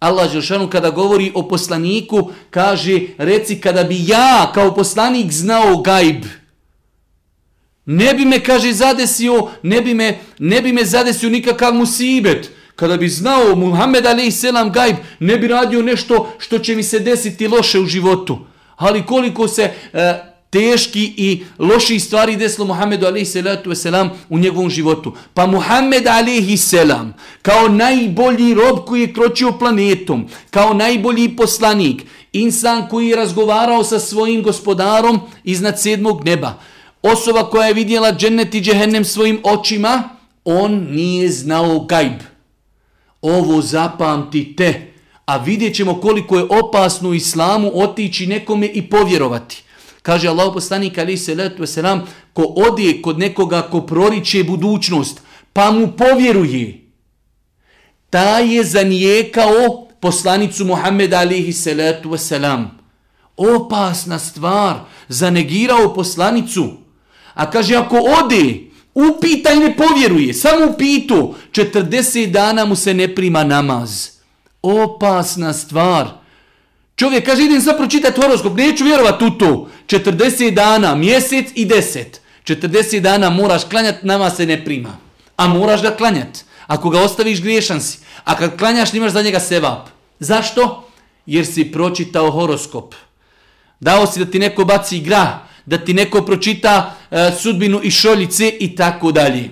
Allah Žešanu kada govori o poslaniku, kaže, reci kada bi ja kao poslanik znao gajb, ne bi me, kaže, zadesio, ne bi me, ne bi me zadesio nikakav musibet. Kada bi znao Muhammed Ali Selam Gajb, ne bi radio nešto što će mi se desiti loše u životu. Ali koliko se e, teški i loši stvari desilo Muhammedu Ali Selam u njegovom životu. Pa Muhammed Ali Selam, kao najbolji rob koji je kročio planetom, kao najbolji poslanik, insan koji je razgovarao sa svojim gospodarom iznad sedmog neba, osoba koja je vidjela džennet i džehennem svojim očima, on nije znao gajb. Ovo zapamtite, a vidjet ćemo koliko je opasno u islamu otići nekome i povjerovati. Kaže Allah poslanik ali se letu selam ko odije kod nekoga ko proriče budućnost, pa mu povjeruje. Ta je zanijekao poslanicu Muhammed alihi salatu wasalam. Opasna stvar, zanegirao poslanicu. A kaže, ako ode upita i ne povjeruje, samo upitu, 40 dana mu se ne prima namaz. Opasna stvar. Čovjek kaže, idem sad pročitati horoskop, neću vjerovat u to. 40 dana, mjesec i 10. 40 dana moraš klanjati, nama se ne prima. A moraš ga klanjati. Ako ga ostaviš, griješan si. A kad klanjaš, nimaš za njega sevap. Zašto? Jer si pročitao horoskop. Dao si da ti neko baci igra, da ti neko pročita e, sudbinu i šoljice i tako dalje.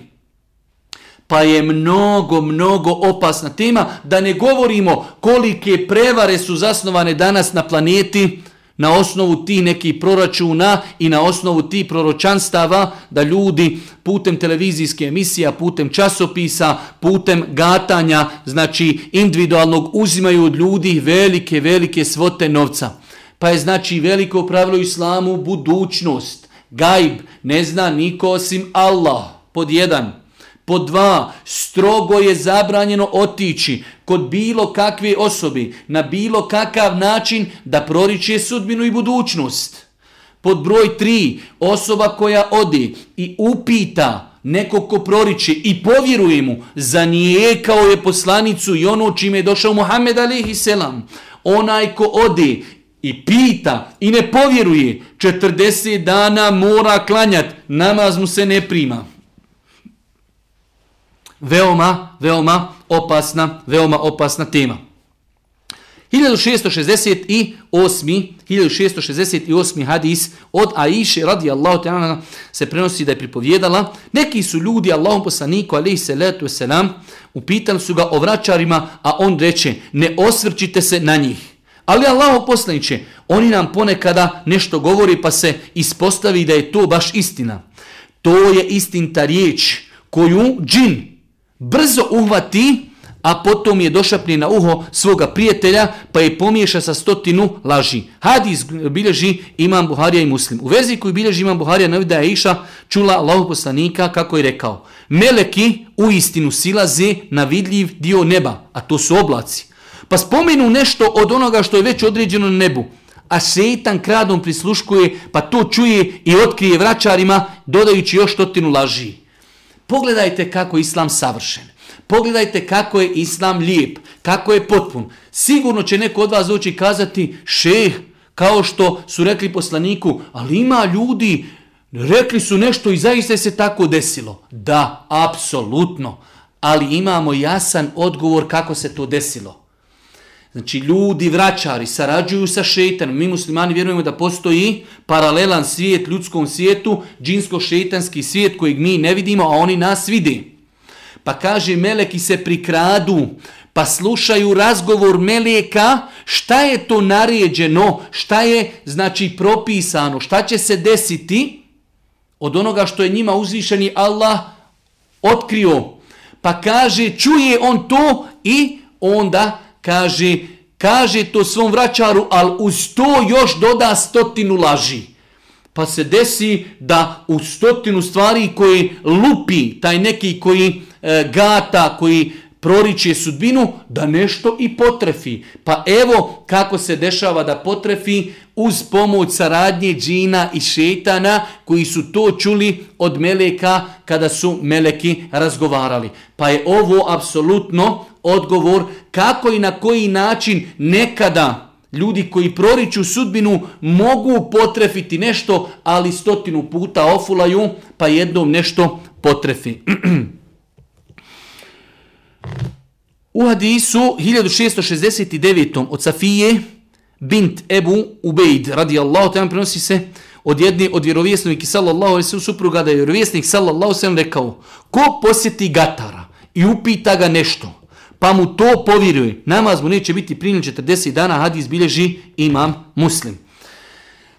Pa je mnogo, mnogo opasna tema da ne govorimo kolike prevare su zasnovane danas na planeti na osnovu ti nekih proračuna i na osnovu ti proročanstava da ljudi putem televizijske emisija, putem časopisa, putem gatanja, znači individualnog uzimaju od ljudi velike, velike svote novca. Pa je znači veliko pravilo islamu budućnost. Gajb ne zna niko osim Allah. Pod jedan. Pod dva, strogo je zabranjeno otići kod bilo kakve osobi na bilo kakav način da proriče sudbinu i budućnost. Pod broj tri, osoba koja odi i upita nekog ko proriče i povjeruje mu, zanijekao je poslanicu i ono čime je došao Muhammed alihi selam. Onaj ko odi i pita i ne povjeruje, 40 dana mora klanjati, namaz mu se ne prima veoma, veoma opasna, veoma opasna tema. 1668. 1668. hadis od Aiše radijallahu ta'ala se prenosi da je pripovjedala. Neki su ljudi Allahom poslaniku alaihi salatu wasalam upitali su ga o vraćarima, a on reče ne osvrćite se na njih. Ali Allahom poslaniće, oni nam ponekada nešto govori pa se ispostavi da je to baš istina. To je istinta riječ koju džin, brzo uhvati, a potom je došapni na uho svoga prijatelja, pa je pomiješa sa stotinu laži. Hadis bilježi imam Buharija i Muslim. U vezi koju bilježi imam Buharija navida je iša čula Allahov poslanika kako je rekao. Meleki u istinu silaze na vidljiv dio neba, a to su oblaci. Pa spomenu nešto od onoga što je već određeno na nebu. A šeitan kradom prisluškuje, pa to čuje i otkrije vraćarima, dodajući još stotinu laži. Pogledajte kako je islam savršen. Pogledajte kako je islam lijep, kako je potpun. Sigurno će neko od vas doći kazati, šeh, kao što su rekli poslaniku, ali ima ljudi, rekli su nešto i zaista se tako desilo. Da, apsolutno. Ali imamo jasan odgovor kako se to desilo. Znači ljudi, vraćari, sarađuju sa šeitanom. Mi muslimani vjerujemo da postoji paralelan svijet ljudskom svijetu, džinsko-šeitanski svijet kojeg mi ne vidimo, a oni nas vidi. Pa kaže, meleki se prikradu, pa slušaju razgovor meleka, šta je to naređeno, šta je znači propisano, šta će se desiti od onoga što je njima uzvišeni Allah otkrio. Pa kaže, čuje on to i onda kaže, kaže to svom vraćaru, ali uz to još doda stotinu laži. Pa se desi da u stotinu stvari koji lupi, taj neki koji e, gata, koji proriče sudbinu, da nešto i potrefi. Pa evo kako se dešava da potrefi uz pomoć saradnje džina i šetana koji su to čuli od meleka kada su meleki razgovarali. Pa je ovo apsolutno odgovor kako i na koji način nekada ljudi koji proriču sudbinu mogu potrefiti nešto, ali stotinu puta ofulaju, pa jednom nešto potrefi. U hadisu 1669. od Safije bint Ebu Ubejd radijallahu ta'ala prenosi se od jedne od vjerovjesnika sallallahu alejhi ve sellem supruga da je vjerovjesnik sallallahu alejhi ve sellem rekao ko posjeti gatara i upita ga nešto pa mu to povjeruje. Namaz mu neće biti primljen 40 dana, hadis bilježi imam muslim.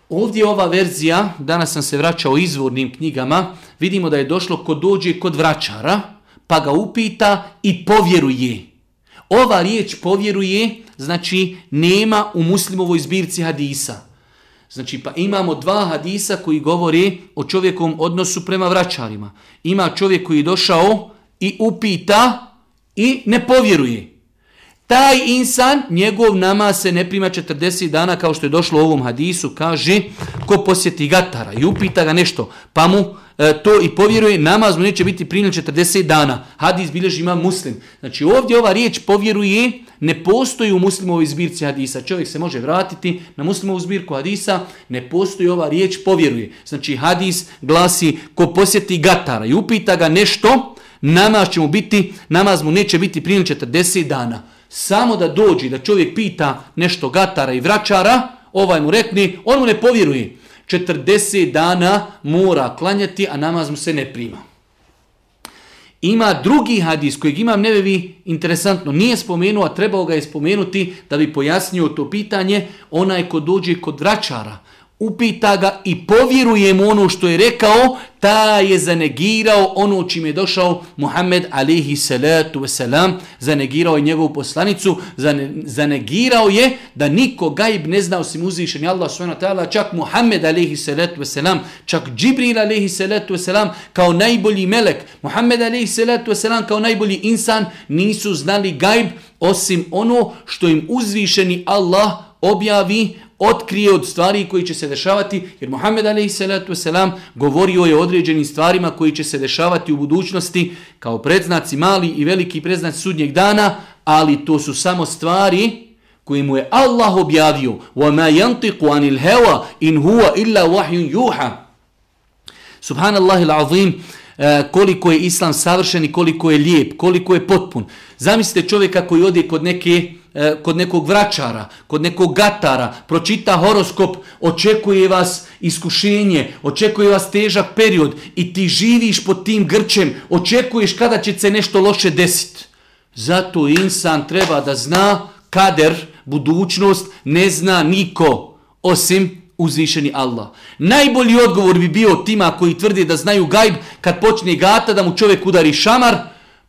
Ovdje ova verzija, danas sam se vraćao izvornim knjigama, vidimo da je došlo kod dođe kod vraćara, pa ga upita i povjeruje. Ova riječ povjeruje, znači nema u muslimovoj zbirci hadisa. Znači pa imamo dva hadisa koji govori o čovjekovom odnosu prema vraćarima. Ima čovjek koji je došao i upita i ne povjeruje. Taj insan, njegov nama se ne prima 40 dana kao što je došlo u ovom hadisu, kaže ko posjeti gatara i upita ga nešto, pa mu e, to i povjeruje, namaz mu neće biti primljen 40 dana. Hadis bilježi ima muslim. Znači ovdje ova riječ povjeruje, ne postoji u muslimovoj zbirci hadisa. Čovjek se može vratiti na muslimovu zbirku hadisa, ne postoji ova riječ povjeruje. Znači hadis glasi ko posjeti gatara i upita ga nešto, namaz će mu biti, namaz mu neće biti primljen 40 dana. Samo da dođi, da čovjek pita nešto gatara i vraćara, ovaj mu rekni, on mu ne povjeruje. 40 dana mora klanjati, a namaz mu se ne prima. Ima drugi hadis kojeg imam nevevi, interesantno, nije spomenuo, a trebao ga je spomenuti da bi pojasnio to pitanje, onaj ko dođe kod vraćara, upita ga i povjeruje mu ono što je rekao, ta je zanegirao ono čim je došao Muhammed alihi salatu wasalam, zanegirao je njegovu poslanicu, zanegirao je da niko gaib ne zna osim uzvišenja Allah s.w.t. čak Muhammed alihi salatu wasalam, čak Džibril alihi salatu wasalam kao najbolji melek, Muhammed alihi salatu wasalam kao najbolji insan nisu znali gaib osim ono što im uzvišeni Allah objavi otkrije od stvari koji će se dešavati, jer Muhammed a.s. govorio je o određenim stvarima koji će se dešavati u budućnosti kao predznaci mali i veliki predznaci sudnjeg dana, ali to su samo stvari koje mu je Allah objavio. وَمَا يَنْتِقُ عَنِ الْهَوَا إِنْ هُوَ إِلَّا وَحْيٌ يُوحَ Subhanallah il-azim, e, koliko je islam savršen i koliko je lijep, koliko je potpun. Zamislite čovjeka koji ode kod neke E, kod nekog vračara, kod nekog gatara, pročita horoskop, očekuje vas iskušenje, očekuje vas težak period i ti živiš pod tim grčem, očekuješ kada će se nešto loše desiti. Zato insan treba da zna kader, budućnost, ne zna niko osim uzvišeni Allah. Najbolji odgovor bi bio tima koji tvrdi da znaju gajb kad počne gata da mu čovjek udari šamar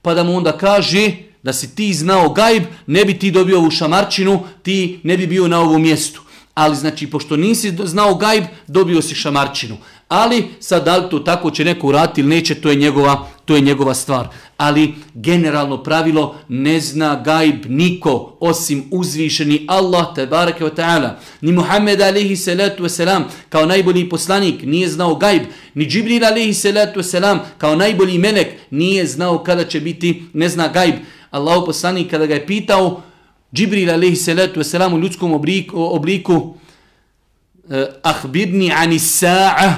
pa da mu onda kaže da si ti znao gajb, ne bi ti dobio ovu šamarčinu, ti ne bi bio na ovom mjestu. Ali znači, pošto nisi znao gajb, dobio si šamarčinu. Ali sad da li to tako će neko urati ili neće, to je njegova, to je njegova stvar. Ali generalno pravilo ne zna gajb niko osim uzvišeni Allah te bareke wa ta'ala. Ni Muhammed alejhi salatu wasalam kao najbolji poslanik nije znao gajb. Ni Džibril alejhi salatu wasalam kao najbolji melek nije znao kada će biti, ne zna gajb. Allahu poslanik kada ga je pitao Džibril alejhi salatu vesselam u ljudskom obliku, obliku eh, ahbirni ani sa'a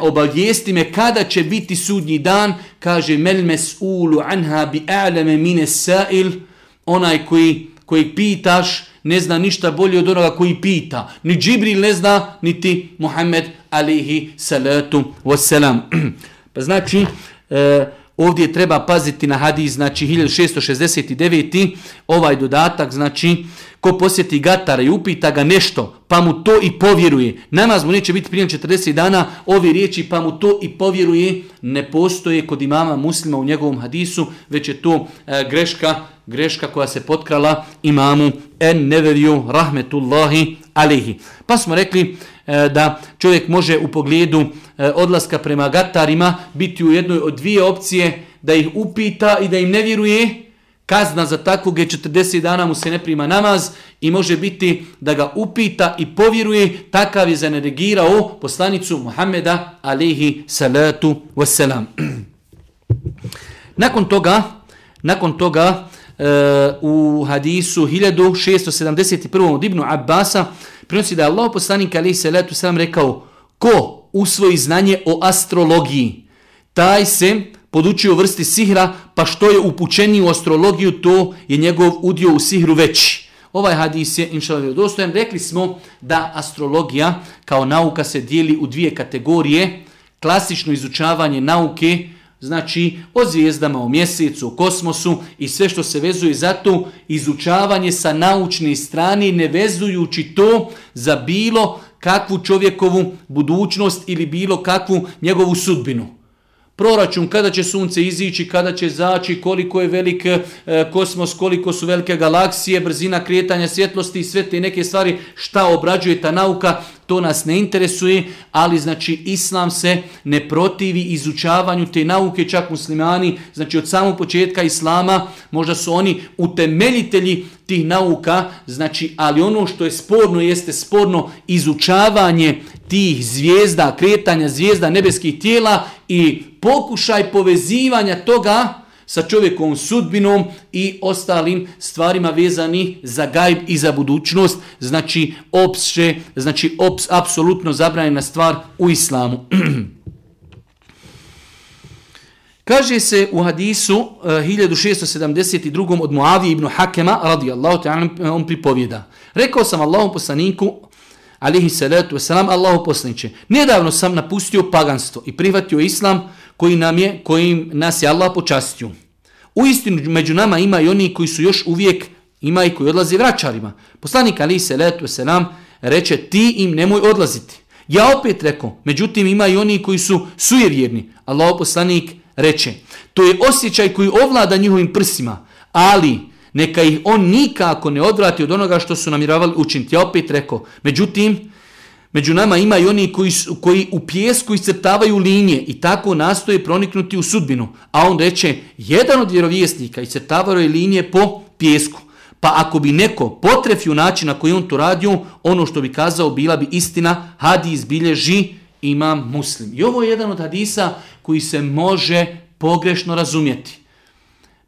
obavijesti me kada će biti sudnji dan kaže mel mes'ulu anha bi a'lame mine sa'il onaj koji, koji pitaš ne zna ništa bolje od onoga koji pita. Ni Džibril ne zna niti Muhammed alejhi salatu vesselam pa znači e, Ovdje treba paziti na hadis, znači 1669. ovaj dodatak, znači ko posjeti gatara i upita ga nešto, pa mu to i povjeruje. Namaz mu neće biti prijem 40 dana, ovi riječi pa mu to i povjeruje, ne postoje kod imama muslima u njegovom hadisu, već je to e, greška, greška koja se potkrala imamu en neveriju rahmetullahi alihi. Pa smo rekli E, da čovjek može u pogledu e, odlaska prema gatarima biti u jednoj od dvije opcije da ih upita i da im ne vjeruje, kazna za takvog je 40 dana mu se ne prima namaz i može biti da ga upita i povjeruje, takav je zaneregirao poslanicu Muhammeda alihi salatu wasalam. nakon toga, nakon toga e, u hadisu 1671. od Ibnu Abbasa prenosi da je Allah poslanik alihi salatu wasalam rekao ko usvoji znanje o astrologiji, taj se podučio vrsti sihra, pa što je upućeni u astrologiju, to je njegov udio u sihru veći. Ovaj hadis je inšalav dostojan. Rekli smo da astrologija kao nauka se dijeli u dvije kategorije. Klasično izučavanje nauke, znači o zvijezdama, o mjesecu, o kosmosu i sve što se vezuje za to, izučavanje sa naučne strane, ne vezujući to za bilo kakvu čovjekovu budućnost ili bilo kakvu njegovu sudbinu. Proračun kada će sunce izići, kada će zaći, koliko je velik e, kosmos, koliko su velike galaksije, brzina kretanja svjetlosti i sve te neke stvari, šta obrađuje ta nauka, to nas ne interesuje, ali znači islam se ne protivi izučavanju te nauke, čak muslimani, znači od samog početka islama, možda su oni utemeljitelji tih nauka, znači, ali ono što je sporno jeste sporno izučavanje tih zvijezda, kretanja zvijezda nebeskih tijela i pokušaj povezivanja toga sa čovjekom sudbinom i ostalim stvarima vezani za gajb i za budućnost, znači opše, znači ops, apsolutno zabranjena stvar u islamu. Kaže se u hadisu eh, uh, 1672. od Muavi ibn Hakema, radijallahu ta'ala, on pripovjeda. Rekao sam Allahom poslaniku, alihi salatu wasalam, Allahu poslaniće, nedavno sam napustio paganstvo i prihvatio islam koji nam je, kojim nas je Allah počastio. U istinu među nama ima i oni koji su još uvijek, ima i koji odlaze vraćarima. Poslanik alihi salatu Selam reče, ti im nemoj odlaziti. Ja opet rekao, međutim ima i oni koji su sujevjerni. Allah poslanik reče. To je osjećaj koji ovlada njihovim prsima, ali neka ih on nikako ne odvrati od onoga što su namiravali učiniti. Ja opet rekao, međutim, među nama ima i oni koji, koji u pjesku iscrtavaju linije i tako nastoje proniknuti u sudbinu. A on reče, jedan od vjerovjesnika iscrtavaju je linije po pjesku. Pa ako bi neko potrefio način na koji on to radio, ono što bi kazao bila bi istina, hadis bilježi imam muslim. I ovo je jedan od hadisa koji se može pogrešno razumjeti.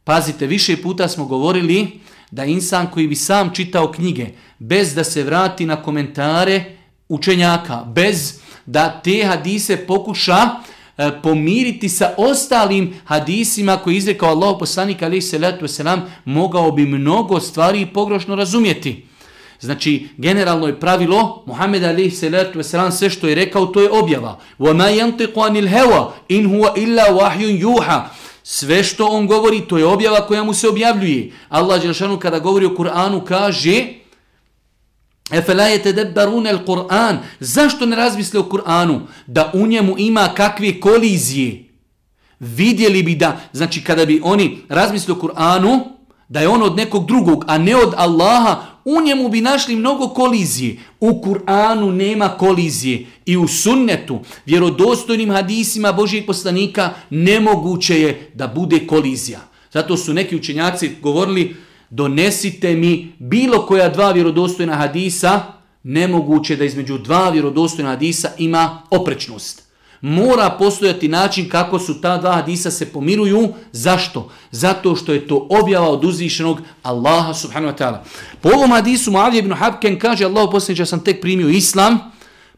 Pazite, više puta smo govorili da insan koji bi sam čitao knjige bez da se vrati na komentare učenjaka, bez da te hadise pokuša e, pomiriti sa ostalim hadisima koji izrekao Allah poslanik alaih salatu wasalam, mogao bi mnogo stvari pogrešno razumjeti. Znači, generalno je pravilo, Muhammed alaihi salatu wasalam, sve što je rekao, to je objava. وَمَا يَنْتِقُ عَنِ الْهَوَا إِنْ هُوَ إِلَّا وَحْيٌ يُوحَ Sve što on govori, to je objava koja mu se objavljuje. Allah Đelšanu kada govori o Kur'anu kaže Efelajete debarune il Kur'an. Zašto ne razmisle o Kur'anu? Da u njemu ima kakve kolizije. Vidjeli bi da, znači kada bi oni razmisli o Kur'anu, da je on od nekog drugog, a ne od Allaha, u njemu bi našli mnogo kolizije. U Kur'anu nema kolizije. I u sunnetu, vjerodostojnim hadisima Božijeg poslanika, nemoguće je da bude kolizija. Zato su neki učenjaci govorili, donesite mi bilo koja dva vjerodostojna hadisa, nemoguće da između dva vjerodostojna hadisa ima oprečnost mora postojati način kako su ta dva hadisa se pomiruju. Zašto? Zato što je to objava od uzvišenog Allaha subhanahu wa ta'ala. Po ovom hadisu Muavije ibn Habken kaže Allah posljednje sam tek primio islam,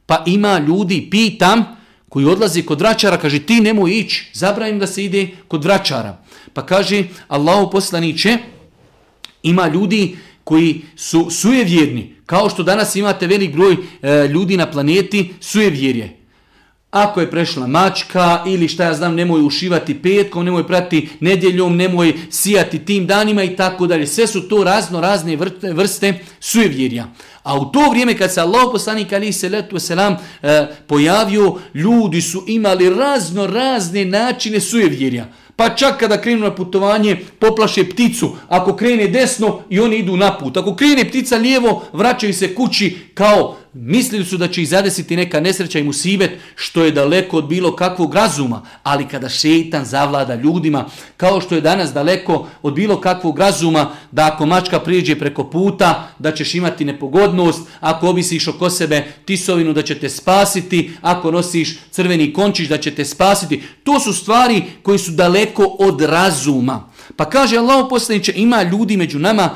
pa ima ljudi, pitam, koji odlazi kod vraćara, kaže ti nemoj ići, zabravim da se ide kod vraćara. Pa kaže Allah poslaniće, ima ljudi koji su sujevjerni, kao što danas imate velik broj e, ljudi na planeti, sujevjerje. Ako je prešla mačka ili šta ja znam, nemoj ušivati petkom, nemoj prati nedjeljom, nemoj sijati tim danima i tako dalje. Sve su to razno razne vrste sujevjerja. A u to vrijeme kad se Allah poslanik ali se letu selam e, pojavio, ljudi su imali razno razne načine sujevjerja. Pa čak kada krenu na putovanje, poplaše pticu. Ako krene desno i oni idu na put. Ako krene ptica lijevo, vraćaju se kući kao Mislili su da će ih zadesiti neka nesreća i musibet, što je daleko od bilo kakvog razuma. Ali kada šeitan zavlada ljudima, kao što je danas daleko od bilo kakvog razuma, da ako mačka priđe preko puta, da ćeš imati nepogodnost, ako obisiš oko sebe tisovinu, da će te spasiti, ako nosiš crveni končić, da će te spasiti. To su stvari koji su daleko od razuma. Pa kaže Allah poslaniče, ima ljudi među nama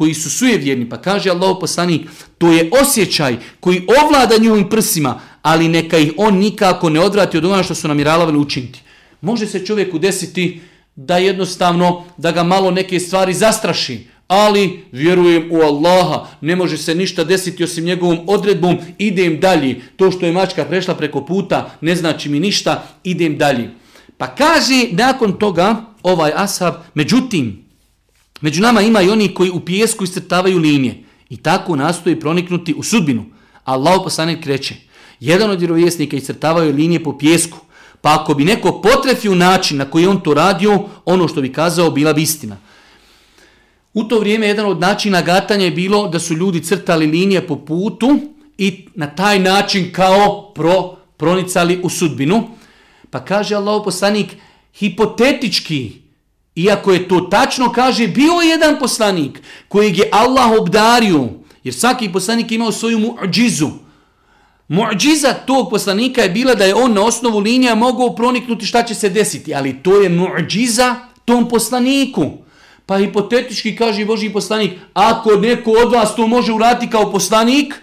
koji su sujevjerni, pa kaže Allah poslanik, to je osjećaj koji ovlada njihovim prsima, ali neka ih on nikako ne odvrati od onoga što su namiravali učiniti. Može se čovjeku desiti da jednostavno, da ga malo neke stvari zastraši, ali vjerujem u Allaha, ne može se ništa desiti osim njegovom odredbom, idem dalje. To što je mačka prešla preko puta ne znači mi ništa, idem dalje. Pa kaže nakon toga ovaj ashab, međutim, Među nama ima i oni koji u pijesku istrtavaju linije i tako nastoji proniknuti u sudbinu. Allah poslanik kreće. Jedan od vjerovjesnika istrtavaju linije po pijesku, pa ako bi neko potrefio način na koji on to radio, ono što bi kazao bila bi istina. U to vrijeme jedan od načina gatanja je bilo da su ljudi crtali linije po putu i na taj način kao pro, pronicali u sudbinu. Pa kaže Allah poslanik, hipotetički, iako je to tačno, kaže, bio je jedan poslanik kojeg je Allah obdario, jer svaki poslanik imao svoju muđizu. Muđiza tog poslanika je bila da je on na osnovu linija mogao proniknuti šta će se desiti, ali to je muđiza tom poslaniku. Pa hipotetički kaže Boži poslanik, ako neko od vas to može urati kao poslanik,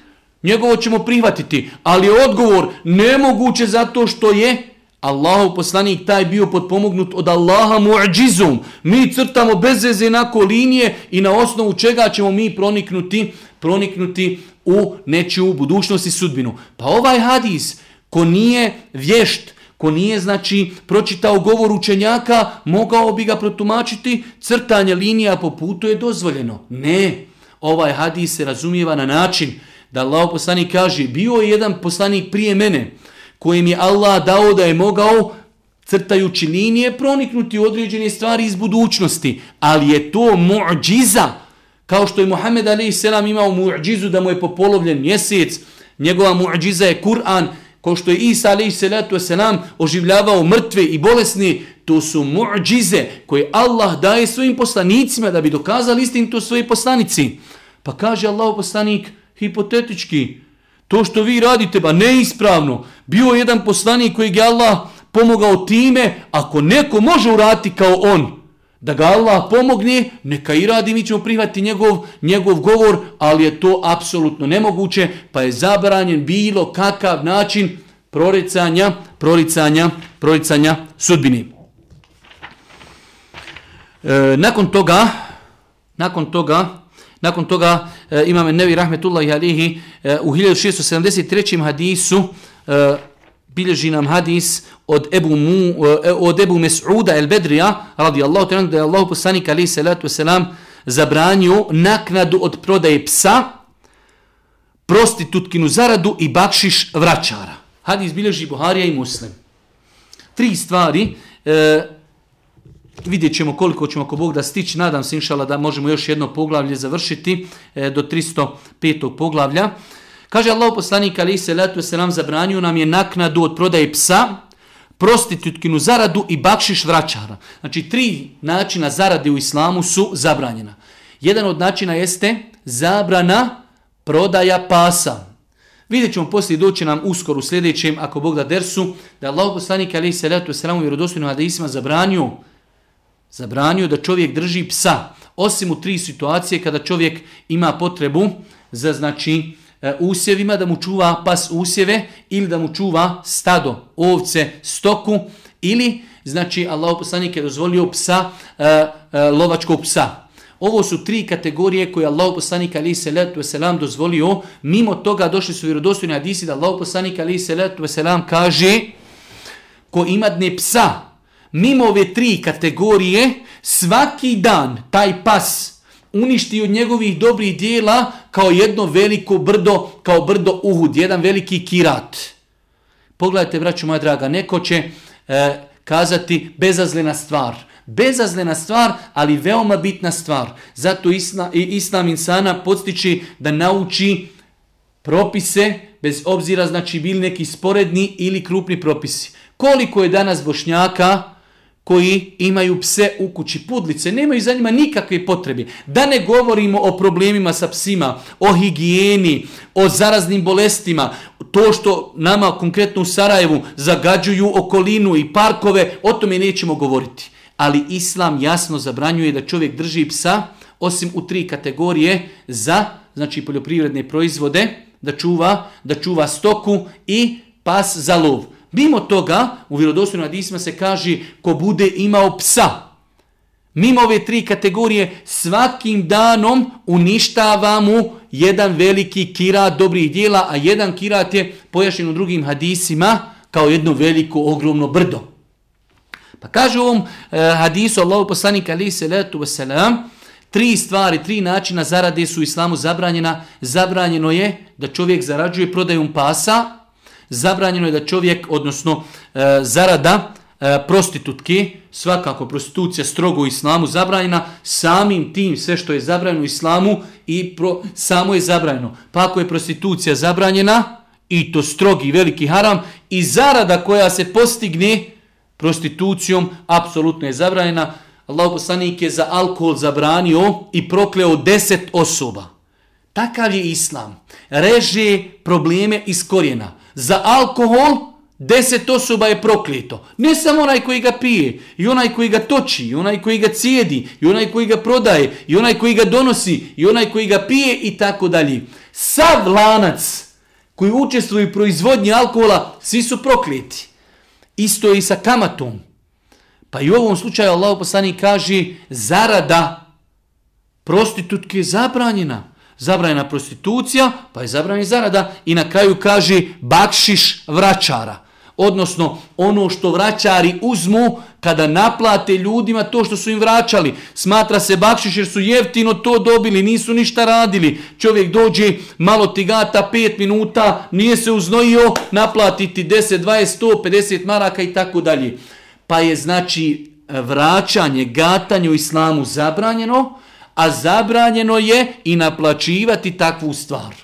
njegovo ćemo prihvatiti. Ali odgovor nemoguće zato što je Allahov poslanik taj bio potpomognut od Allaha mu'đizum. Mi crtamo bez veze nako linije i na osnovu čega ćemo mi proniknuti, proniknuti u nečiju budućnost i sudbinu. Pa ovaj hadis, ko nije vješt, ko nije znači pročitao govor učenjaka, mogao bi ga protumačiti, crtanje linija po putu je dozvoljeno. Ne, ovaj hadis se razumijeva na način da Allah poslanik kaže, bio je jedan poslanik prije mene, kojim je Allah dao da je mogao crtajući linije proniknuti u određene stvari iz budućnosti, ali je to mu'điza, kao što je Muhammed a.s. imao mu'đizu da mu je popolovljen mjesec, njegova mu'điza je Kur'an, kao što je Isa a.s. oživljavao mrtve i bolesni, to su mu'đize koje Allah daje svojim poslanicima da bi dokazali istin to svoje poslanici. Pa kaže Allah poslanik, hipotetički, To što vi radite, ba neispravno, bio jedan poslanik kojeg je Allah pomogao time, ako neko može urati kao on, da ga Allah pomogne, neka i radi, mi ćemo prihvati njegov, njegov govor, ali je to apsolutno nemoguće, pa je zabranjen bilo kakav način proricanja, proricanja, proricanja sudbini. E, nakon toga, nakon toga, Nakon toga e, imame Nevi Rahmetullahi Alihi e, u 1673. hadisu e, bilježi nam hadis od Ebu, Mu, e, e od Ebu Mes'uda el Bedrija radijallahu ta'ala da je Allah poslanik alihi salatu wasalam zabranio naknadu od prodaje psa prostitutkinu zaradu i bakšiš vraćara. Hadis bilježi Buharija i Muslim. Tri stvari e, vidjet ćemo koliko ćemo ako Bog da stići. Nadam se inšala da možemo još jedno poglavlje završiti e, do 305. poglavlja. Kaže Allah poslanik ali se letu se nam zabranio nam je naknadu od prodaje psa, prostitutkinu zaradu i bakšiš vraćara. Znači tri načina zarade u islamu su zabranjena. Jedan od načina jeste zabrana prodaja pasa. Vidjet ćemo poslije doći nam uskoro u sljedećem, ako Bog da dersu, da Allah poslanik ali se letu se nam u vjerodostojnim hadisima zabranio zabranio da čovjek drži psa, osim u tri situacije kada čovjek ima potrebu za znači e, usjevima, da mu čuva pas usjeve ili da mu čuva stado, ovce, stoku ili znači Allah poslanik je dozvolio psa, e, e, lovačkog psa. Ovo su tri kategorije koje Allah poslanik ali se letu selam dozvolio. Mimo toga došli su vjerodostojni hadisi da Allah poslanik ali se letu selam kaže ko ima dne psa, mimo ove tri kategorije, svaki dan taj pas uništi od njegovih dobrih dijela kao jedno veliko brdo, kao brdo Uhud, jedan veliki kirat. Pogledajte, braću moja draga, neko će e, kazati bezazlena stvar. Bezazlena stvar, ali veoma bitna stvar. Zato isna, islam insana podstiči da nauči propise, bez obzira znači bili neki sporedni ili krupni propisi. Koliko je danas bošnjaka, koji imaju pse u kući, pudlice, nemaju za njima nikakve potrebe. Da ne govorimo o problemima sa psima, o higijeni, o zaraznim bolestima, to što nama konkretno u Sarajevu zagađuju okolinu i parkove, o tome nećemo govoriti. Ali Islam jasno zabranjuje da čovjek drži psa, osim u tri kategorije, za znači poljoprivredne proizvode, da čuva, da čuva stoku i pas za lov. Mimo toga, u vjerodostojnom hadisima se kaže ko bude imao psa. Mimo ove tri kategorije, svakim danom uništava mu jedan veliki kirat dobrih dijela, a jedan kirat je pojašnjen u drugim hadisima kao jedno veliko, ogromno brdo. Pa kaže u ovom e, hadisu Allahu poslanika alaihi salatu wasalam, tri stvari, tri načina zarade su u islamu zabranjena. Zabranjeno je da čovjek zarađuje prodajom pasa, zabranjeno je da čovjek, odnosno e, zarada e, prostitutke, svakako prostitucija strogo u islamu zabranjena, samim tim sve što je zabranjeno u islamu i pro, samo je zabranjeno. Pa ako je prostitucija zabranjena, i to strogi veliki haram, i zarada koja se postigne prostitucijom, apsolutno je zabranjena. Allah poslanik je za alkohol zabranio i prokleo deset osoba. Takav je islam. Reže probleme iz korijena. Za alkohol deset osoba je proklito. Ne samo onaj koji ga pije, i onaj koji ga toči, i onaj koji ga cijedi, i onaj koji ga prodaje, i onaj koji ga donosi, i onaj koji ga pije i tako dalje. Sav lanac koji učestvuju u proizvodnji alkohola, svi su prokliti. Isto je i sa kamatom. Pa i u ovom slučaju Allah poslani kaže zarada prostitutke je zabranjena. Zabranjena prostitucija, pa je zabranjena zarada. I na kraju kaže bakšiš vraćara. Odnosno ono što vraćari uzmu kada naplate ljudima to što su im vraćali. Smatra se bakšiš jer su jeftino to dobili, nisu ništa radili. Čovjek dođe malo tigata, 5 minuta, nije se uznojio, naplatiti 10, 20, 100, 50 maraka i tako dalje pa je znači vraćanje, gatanje u islamu zabranjeno, a zabranjeno je i naplaćivati takvu stvar.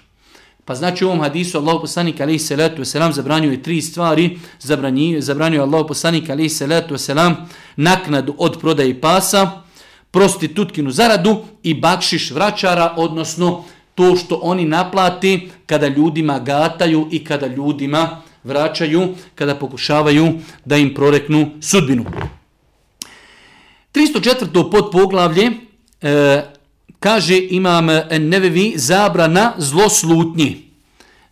Pa znači u ovom hadisu Allah poslanik alaihi salatu wasalam zabranjuje tri stvari. Zabranjuje, zabranjuje Allah poslanik alaihi salatu wasalam naknadu od prodaje pasa, prostitutkinu zaradu i bakšiš vraćara, odnosno to što oni naplati kada ljudima gataju i kada ljudima vraćaju kada pokušavaju da im proreknu sudbinu. 304. pod poglavlje e, kaže imam nevevi zabrana zloslutnji.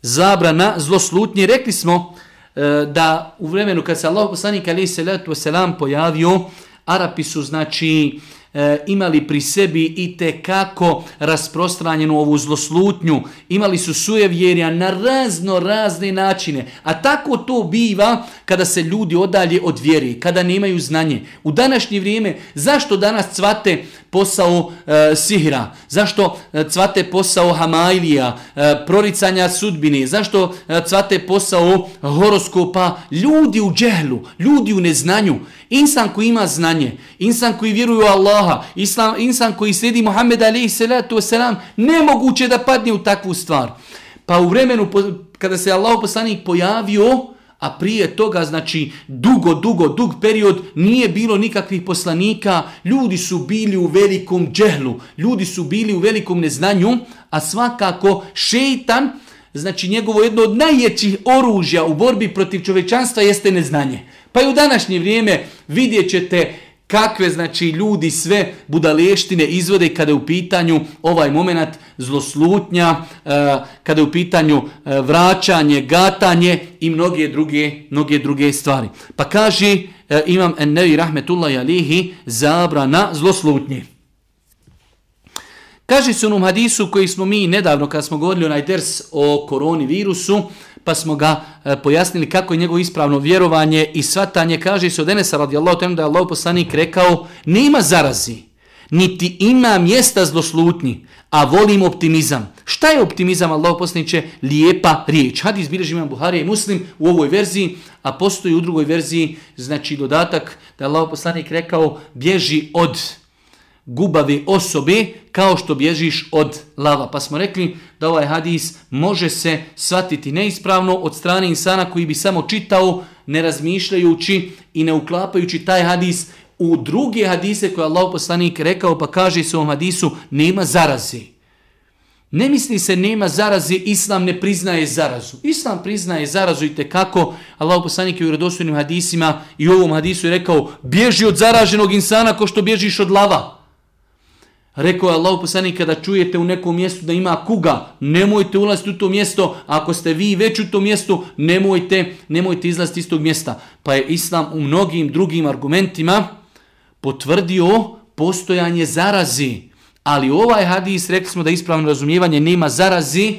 Zabrana zloslutnji. Rekli smo e, da u vremenu kad se Allah poslanik ali salatu wasalam pojavio, Arapi su znači e, imali pri sebi i te kako rasprostranjenu ovu zloslutnju, imali su sujevjerja na razno razne načine, a tako to biva kada se ljudi odalje od vjeri, kada nemaju znanje. U današnje vrijeme, zašto danas cvate posao e, sihra, zašto e, cvate posao hamajlija, e, proricanja sudbine, zašto e, cvate posao horoskopa, ljudi u džehlu, ljudi u neznanju, insan koji ima znanje, insan koji vjeruje u Allaha, islam, insan koji slijedi Muhammed alaihi salatu wasalam, nemoguće da padne u takvu stvar. Pa u vremenu kada se Allah poslanik pojavio, a prije toga, znači, dugo, dugo, dug period, nije bilo nikakvih poslanika, ljudi su bili u velikom džehlu, ljudi su bili u velikom neznanju, a svakako šeitan, znači njegovo jedno od najjećih oružja u borbi protiv čovečanstva jeste neznanje. Pa i u današnje vrijeme vidjet ćete kakve znači ljudi sve budaleštine izvode kada je u pitanju ovaj moment zloslutnja, eh, kada je u pitanju eh, vraćanje, gatanje i mnoge druge, mnoge druge stvari. Pa kaže e, imam ennevi rahmetullahi alihi zabrana zloslutnje. Kaže se onom hadisu koji smo mi nedavno kad smo govorili onaj ders o koroni virusu, pa smo ga e, pojasnili kako je njegovo ispravno vjerovanje i svatanje. Kaže se od Enesa radijallahu temu da je Allah poslanik rekao, nema zarazi, niti ima mjesta zloslutnji, a volim optimizam. Šta je optimizam, Allah poslaniće? Lijepa riječ. Hadis bilježi imam Buharija i Muslim u ovoj verziji, a postoji u drugoj verziji, znači dodatak da je Allah poslanik rekao, bježi od gubave osobe kao što bježiš od lava. Pa smo rekli da ovaj hadis može se shvatiti neispravno od strane insana koji bi samo čitao ne razmišljajući i ne uklapajući taj hadis u druge hadise koje Allah poslanik rekao pa kaže se u ovom hadisu nema zaraze. Ne misli se nema zaraze, Islam ne priznaje zarazu. Islam priznaje zarazu i tekako. Allah poslanik je u redostojnim hadisima i u ovom hadisu je rekao bježi od zaraženog insana ko što bježiš od lava. Rekao je Allah poslanik kada čujete u nekom mjestu da ima kuga, nemojte ulaziti u to mjesto, ako ste vi već u tom mjestu, nemojte, nemojte izlaziti iz tog mjesta. Pa je Islam u mnogim drugim argumentima potvrdio postojanje zarazi. Ali ovaj hadis, rekli smo da ispravno razumijevanje nema zarazi,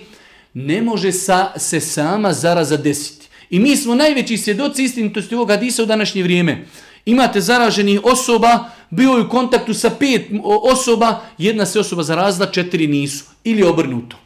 ne može sa, se sama zaraza desiti. I mi smo najveći svjedoci istinitosti ovog hadisa u današnje vrijeme. Imate zaraženih osoba, bio je u kontaktu sa pet osoba, jedna se osoba zarazila, četiri nisu. Ili obrnuto.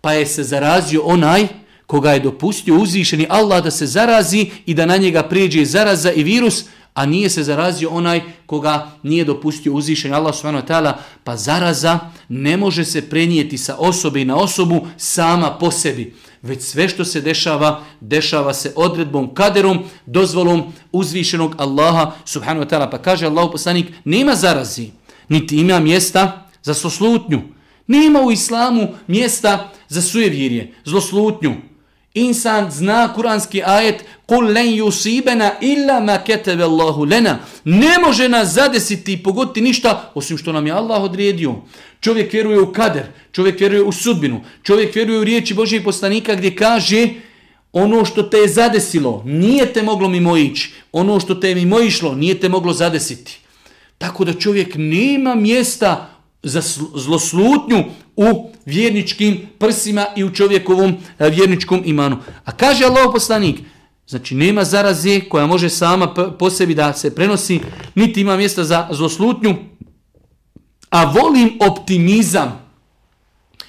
Pa je se zarazio onaj koga je dopustio uzvišeni Allah da se zarazi i da na njega prijeđe zaraza i virus, a nije se zarazio onaj koga nije dopustio uzvišenje Allah subhanahu wa ta'ala, pa zaraza ne može se prenijeti sa osobe i na osobu sama po sebi. Već sve što se dešava, dešava se odredbom, kaderom, dozvolom uzvišenog Allaha subhanahu wa ta'ala. Pa kaže Allah poslanik, nema zarazi, niti ima mjesta za soslutnju. Nema u islamu mjesta za sujevjerje, zloslutnju. Insan zna kuranski ajet Kul len yusibena illa ma ketebe Allahu lena. Ne može nas zadesiti i pogoditi ništa osim što nam je Allah odredio. Čovjek vjeruje u kader, čovjek vjeruje u sudbinu, čovjek vjeruje u riječi Božijeg poslanika gdje kaže ono što te je zadesilo nije te moglo mimo ići. Ono što te je mimo išlo nije te moglo zadesiti. Tako da čovjek nema mjesta za zloslutnju u vjerničkim prsima i u čovjekovom e, vjerničkom imanu. A kaže Allah poslanik, znači nema zaraze koja može sama po sebi da se prenosi, niti ima mjesta za zloslutnju, a volim optimizam.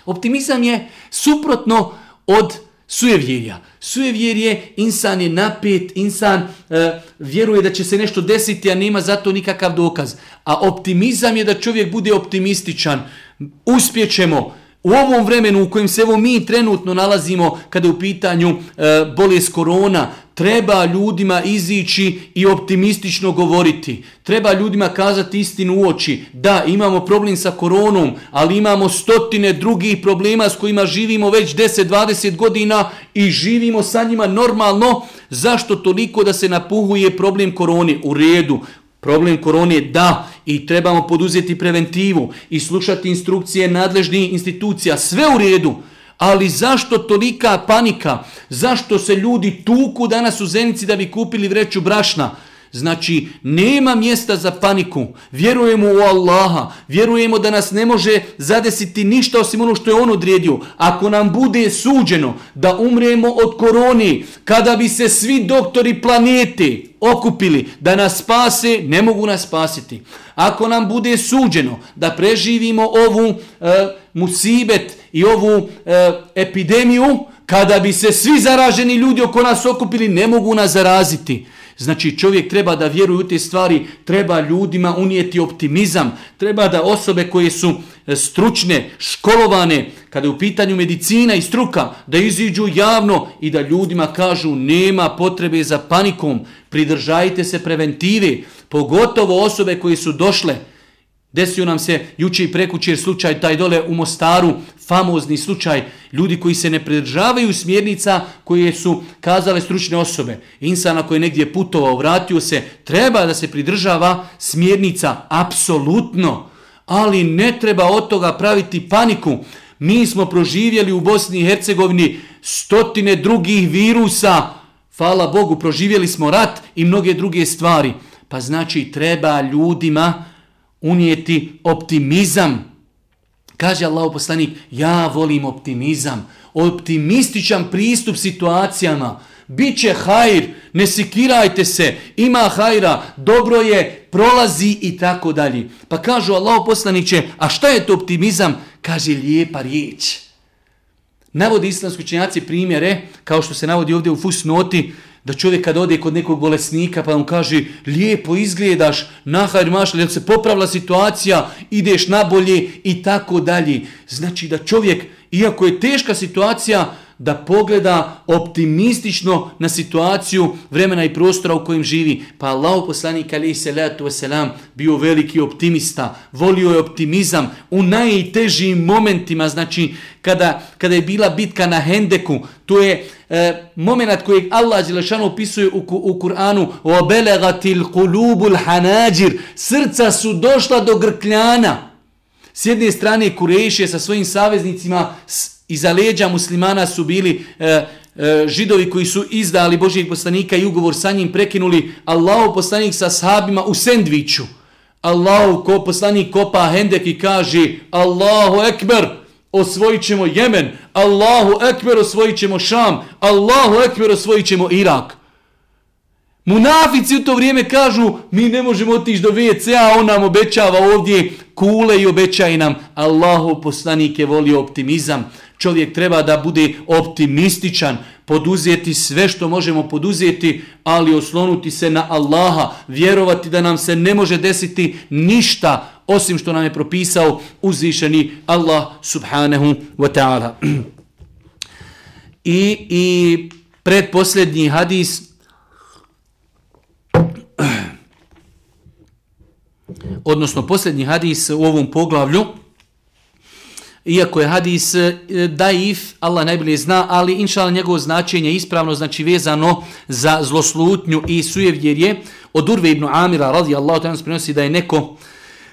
Optimizam je suprotno od sujevjerja. Sujevjerje, insan je napet, insan e, vjeruje da će se nešto desiti, a nema zato nikakav dokaz. A optimizam je da čovjek bude optimističan. Uspjećemo, U ovom vremenu u kojem se evo mi trenutno nalazimo kada je u pitanju e, bolest korona, treba ljudima izići i optimistično govoriti. Treba ljudima kazati istinu u oči. Da, imamo problem sa koronom, ali imamo stotine drugih problema s kojima živimo već 10-20 godina i živimo sa njima normalno. Zašto toliko da se napuhuje problem korone? U redu. Problem korone da i trebamo poduzeti preventivu i slušati instrukcije nadležnih institucija. Sve u redu. Ali zašto tolika panika? Zašto se ljudi tuku danas u Zenici da bi kupili vreću brašna? Znači, nema mjesta za paniku. Vjerujemo u Allaha. Vjerujemo da nas ne može zadesiti ništa osim ono što je on odredio. Ako nam bude suđeno da umremo od korone, kada bi se svi doktori planete okupili da nas spase, ne mogu nas spasiti. Ako nam bude suđeno da preživimo ovu e, musibet i ovu e, epidemiju, kada bi se svi zaraženi ljudi oko nas okupili, ne mogu nas zaraziti. Znači čovjek treba da vjeruje u te stvari, treba ljudima unijeti optimizam, treba da osobe koje su e, stručne, školovane, kada je u pitanju medicina i struka, da iziđu javno i da ljudima kažu nema potrebe za panikom, pridržajte se preventive, pogotovo osobe koje su došle, Desio nam se juče i prekućer slučaj taj dole u Mostaru, famozni slučaj ljudi koji se ne pridržavaju smjernica koje su kazale stručne osobe. Insana koji je negdje putovao, vratio se, treba da se pridržava smjernica, apsolutno. Ali ne treba od toga praviti paniku. Mi smo proživjeli u Bosni i Hercegovini stotine drugih virusa. Hvala Bogu, proživjeli smo rat i mnoge druge stvari. Pa znači treba ljudima unijeti optimizam. Kaže Allah poslanik, ja volim optimizam. Optimističan pristup situacijama. Biće hajr, ne sikirajte se, ima hajra, dobro je, prolazi i tako dalje. Pa kažu Allah poslaniće, a šta je to optimizam? Kaže lijepa riječ. Navodi islamski činjaci primjere, kao što se navodi ovdje u fusnoti, da čovjek kad ode kod nekog bolesnika pa mu kaže lijepo izgledaš, nahajr maš, jer se popravila situacija, ideš nabolje i tako dalje. Znači da čovjek, iako je teška situacija, da pogleda optimistično na situaciju vremena i prostora u kojem živi. Pa Allah poslanik alaihi salatu wasalam bio veliki optimista, volio je optimizam u najtežijim momentima, znači kada, kada je bila bitka na Hendeku, to je e, moment kojeg Allah Đelešanu opisuje u, u Kur'anu وَبَلَغَتِ الْقُلُوبُ الْحَنَاđir Srca su došla do grkljana. S jedne strane Kurešije sa svojim saveznicima iza leđa muslimana su bili e, e, židovi koji su izdali Božijeg poslanika i ugovor sa njim prekinuli Allahu poslanik sa sahabima u sendviču. Allahu ko poslanik kopa hendek i kaže Allahu ekber, osvojit ćemo Jemen. Allahu ekber, osvojit ćemo Šam. Allahu ekber, osvojit ćemo Irak. Munafici u to vrijeme kažu mi ne možemo otići do WC-a, on nam obećava ovdje kule i obećaj nam. Allahu poslanik je volio optimizam. Čovjek treba da bude optimističan, poduzeti sve što možemo poduzeti, ali oslonuti se na Allaha, vjerovati da nam se ne može desiti ništa osim što nam je propisao uzvišeni Allah subhanahu wa ta'ala. I, I predposljednji hadis odnosno posljednji hadis u ovom poglavlju, iako je hadis e, daif, Allah najbolje zna, ali inšala njegovo značenje ispravno, znači vezano za zloslutnju i sujevjerje, od Urve ibn Amira radijallahu ta'ala se prenosi da je neko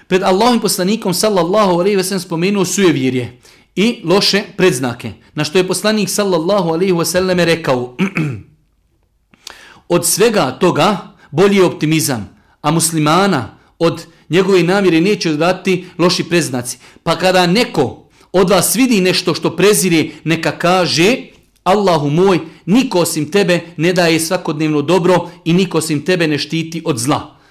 pred Allahom poslanikom sallallahu alaihi ve sellem spomenuo sujevjerje i loše predznake. Na što je poslanik sallallahu alaihi ve sellem rekao od svega toga bolji je optimizam, a muslimana od njegove namjere neće odvratiti loši preznaci. Pa kada neko od vas vidi nešto što prezire, neka kaže Allahu moj, niko osim tebe ne daje svakodnevno dobro i niko osim tebe ne štiti od zla.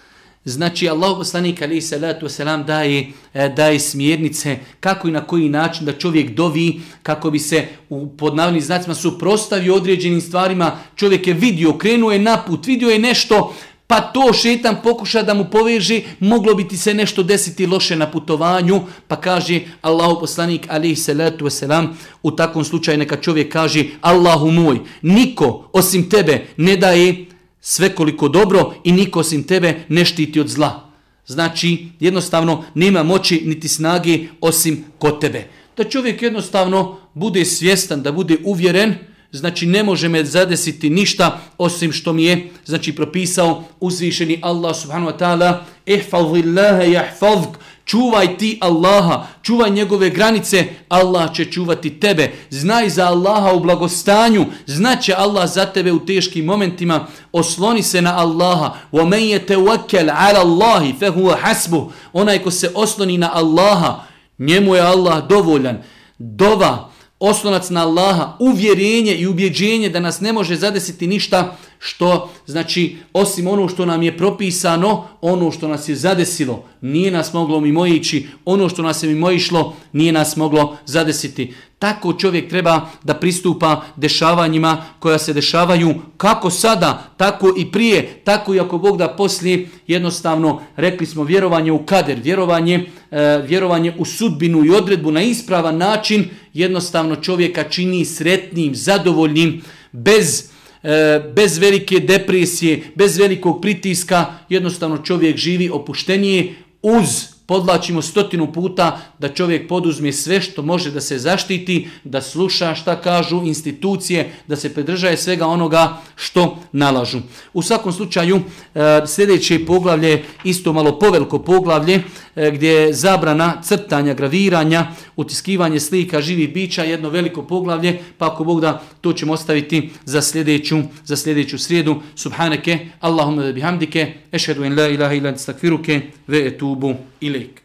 Znači, Allah poslanik alaih salatu wasalam daje, e, daje smjernice kako i na koji način da čovjek dovi, kako bi se u podnavnim znacima suprostavio određenim stvarima. Čovjek je vidio, krenuo je naput, vidio je nešto, pa to šetan pokuša da mu poveže, moglo bi ti se nešto desiti loše na putovanju, pa kaže Allahu poslanik alihi salatu wasalam, u takvom slučaju neka čovjek kaže Allahu moj, niko osim tebe ne daje sve koliko dobro i niko osim tebe ne štiti od zla. Znači, jednostavno, nema moći niti snage osim kod tebe. Da čovjek jednostavno bude svjestan, da bude uvjeren, znači ne može me zadesiti ništa osim što mi je znači propisao uzvišeni Allah subhanahu wa ta'ala ihfazillaha yahfazuk čuvaj ti Allaha čuvaj njegove granice Allah će čuvati tebe. Znaj za Allaha u blagostanju znaće Allah za tebe u teškim momentima. Osloni se na Allaha. Wa man yatawakkal ala Allahi fa huwa hasbuh. Onaj ko se osloni na Allaha njemu je Allah dovoljan. Dova oslonac na Allaha, uvjerenje i ubjeđenje da nas ne može zadesiti ništa što, znači, osim ono što nam je propisano, ono što nas je zadesilo, nije nas moglo mimoići, ono što nas je mimoišlo, nije nas moglo zadesiti. Tako čovjek treba da pristupa dešavanjima koja se dešavaju kako sada, tako i prije, tako i ako Bog da poslije, jednostavno, rekli smo, vjerovanje u kader, vjerovanje, e, vjerovanje u sudbinu i odredbu na ispravan način, jednostavno čovjeka čini sretnim, zadovoljnim, bez E, bez velike depresije, bez velikog pritiska, jednostavno čovjek živi opuštenije uz podlačimo stotinu puta da čovjek poduzme sve što može da se zaštiti, da sluša šta kažu institucije, da se pridržaje svega onoga što nalažu. U svakom slučaju, e, sljedeće poglavlje, isto malo poveliko poglavlje, e, gdje je zabrana crtanja, graviranja, utiskivanje slika živih bića, jedno veliko poglavlje, pa ako Bog da, to ćemo ostaviti za sljedeću, za sljedeću srijedu. Subhaneke, Allahumma bihamdike, ešhedu in la ilaha ilan stakfiruke, ve etubu week.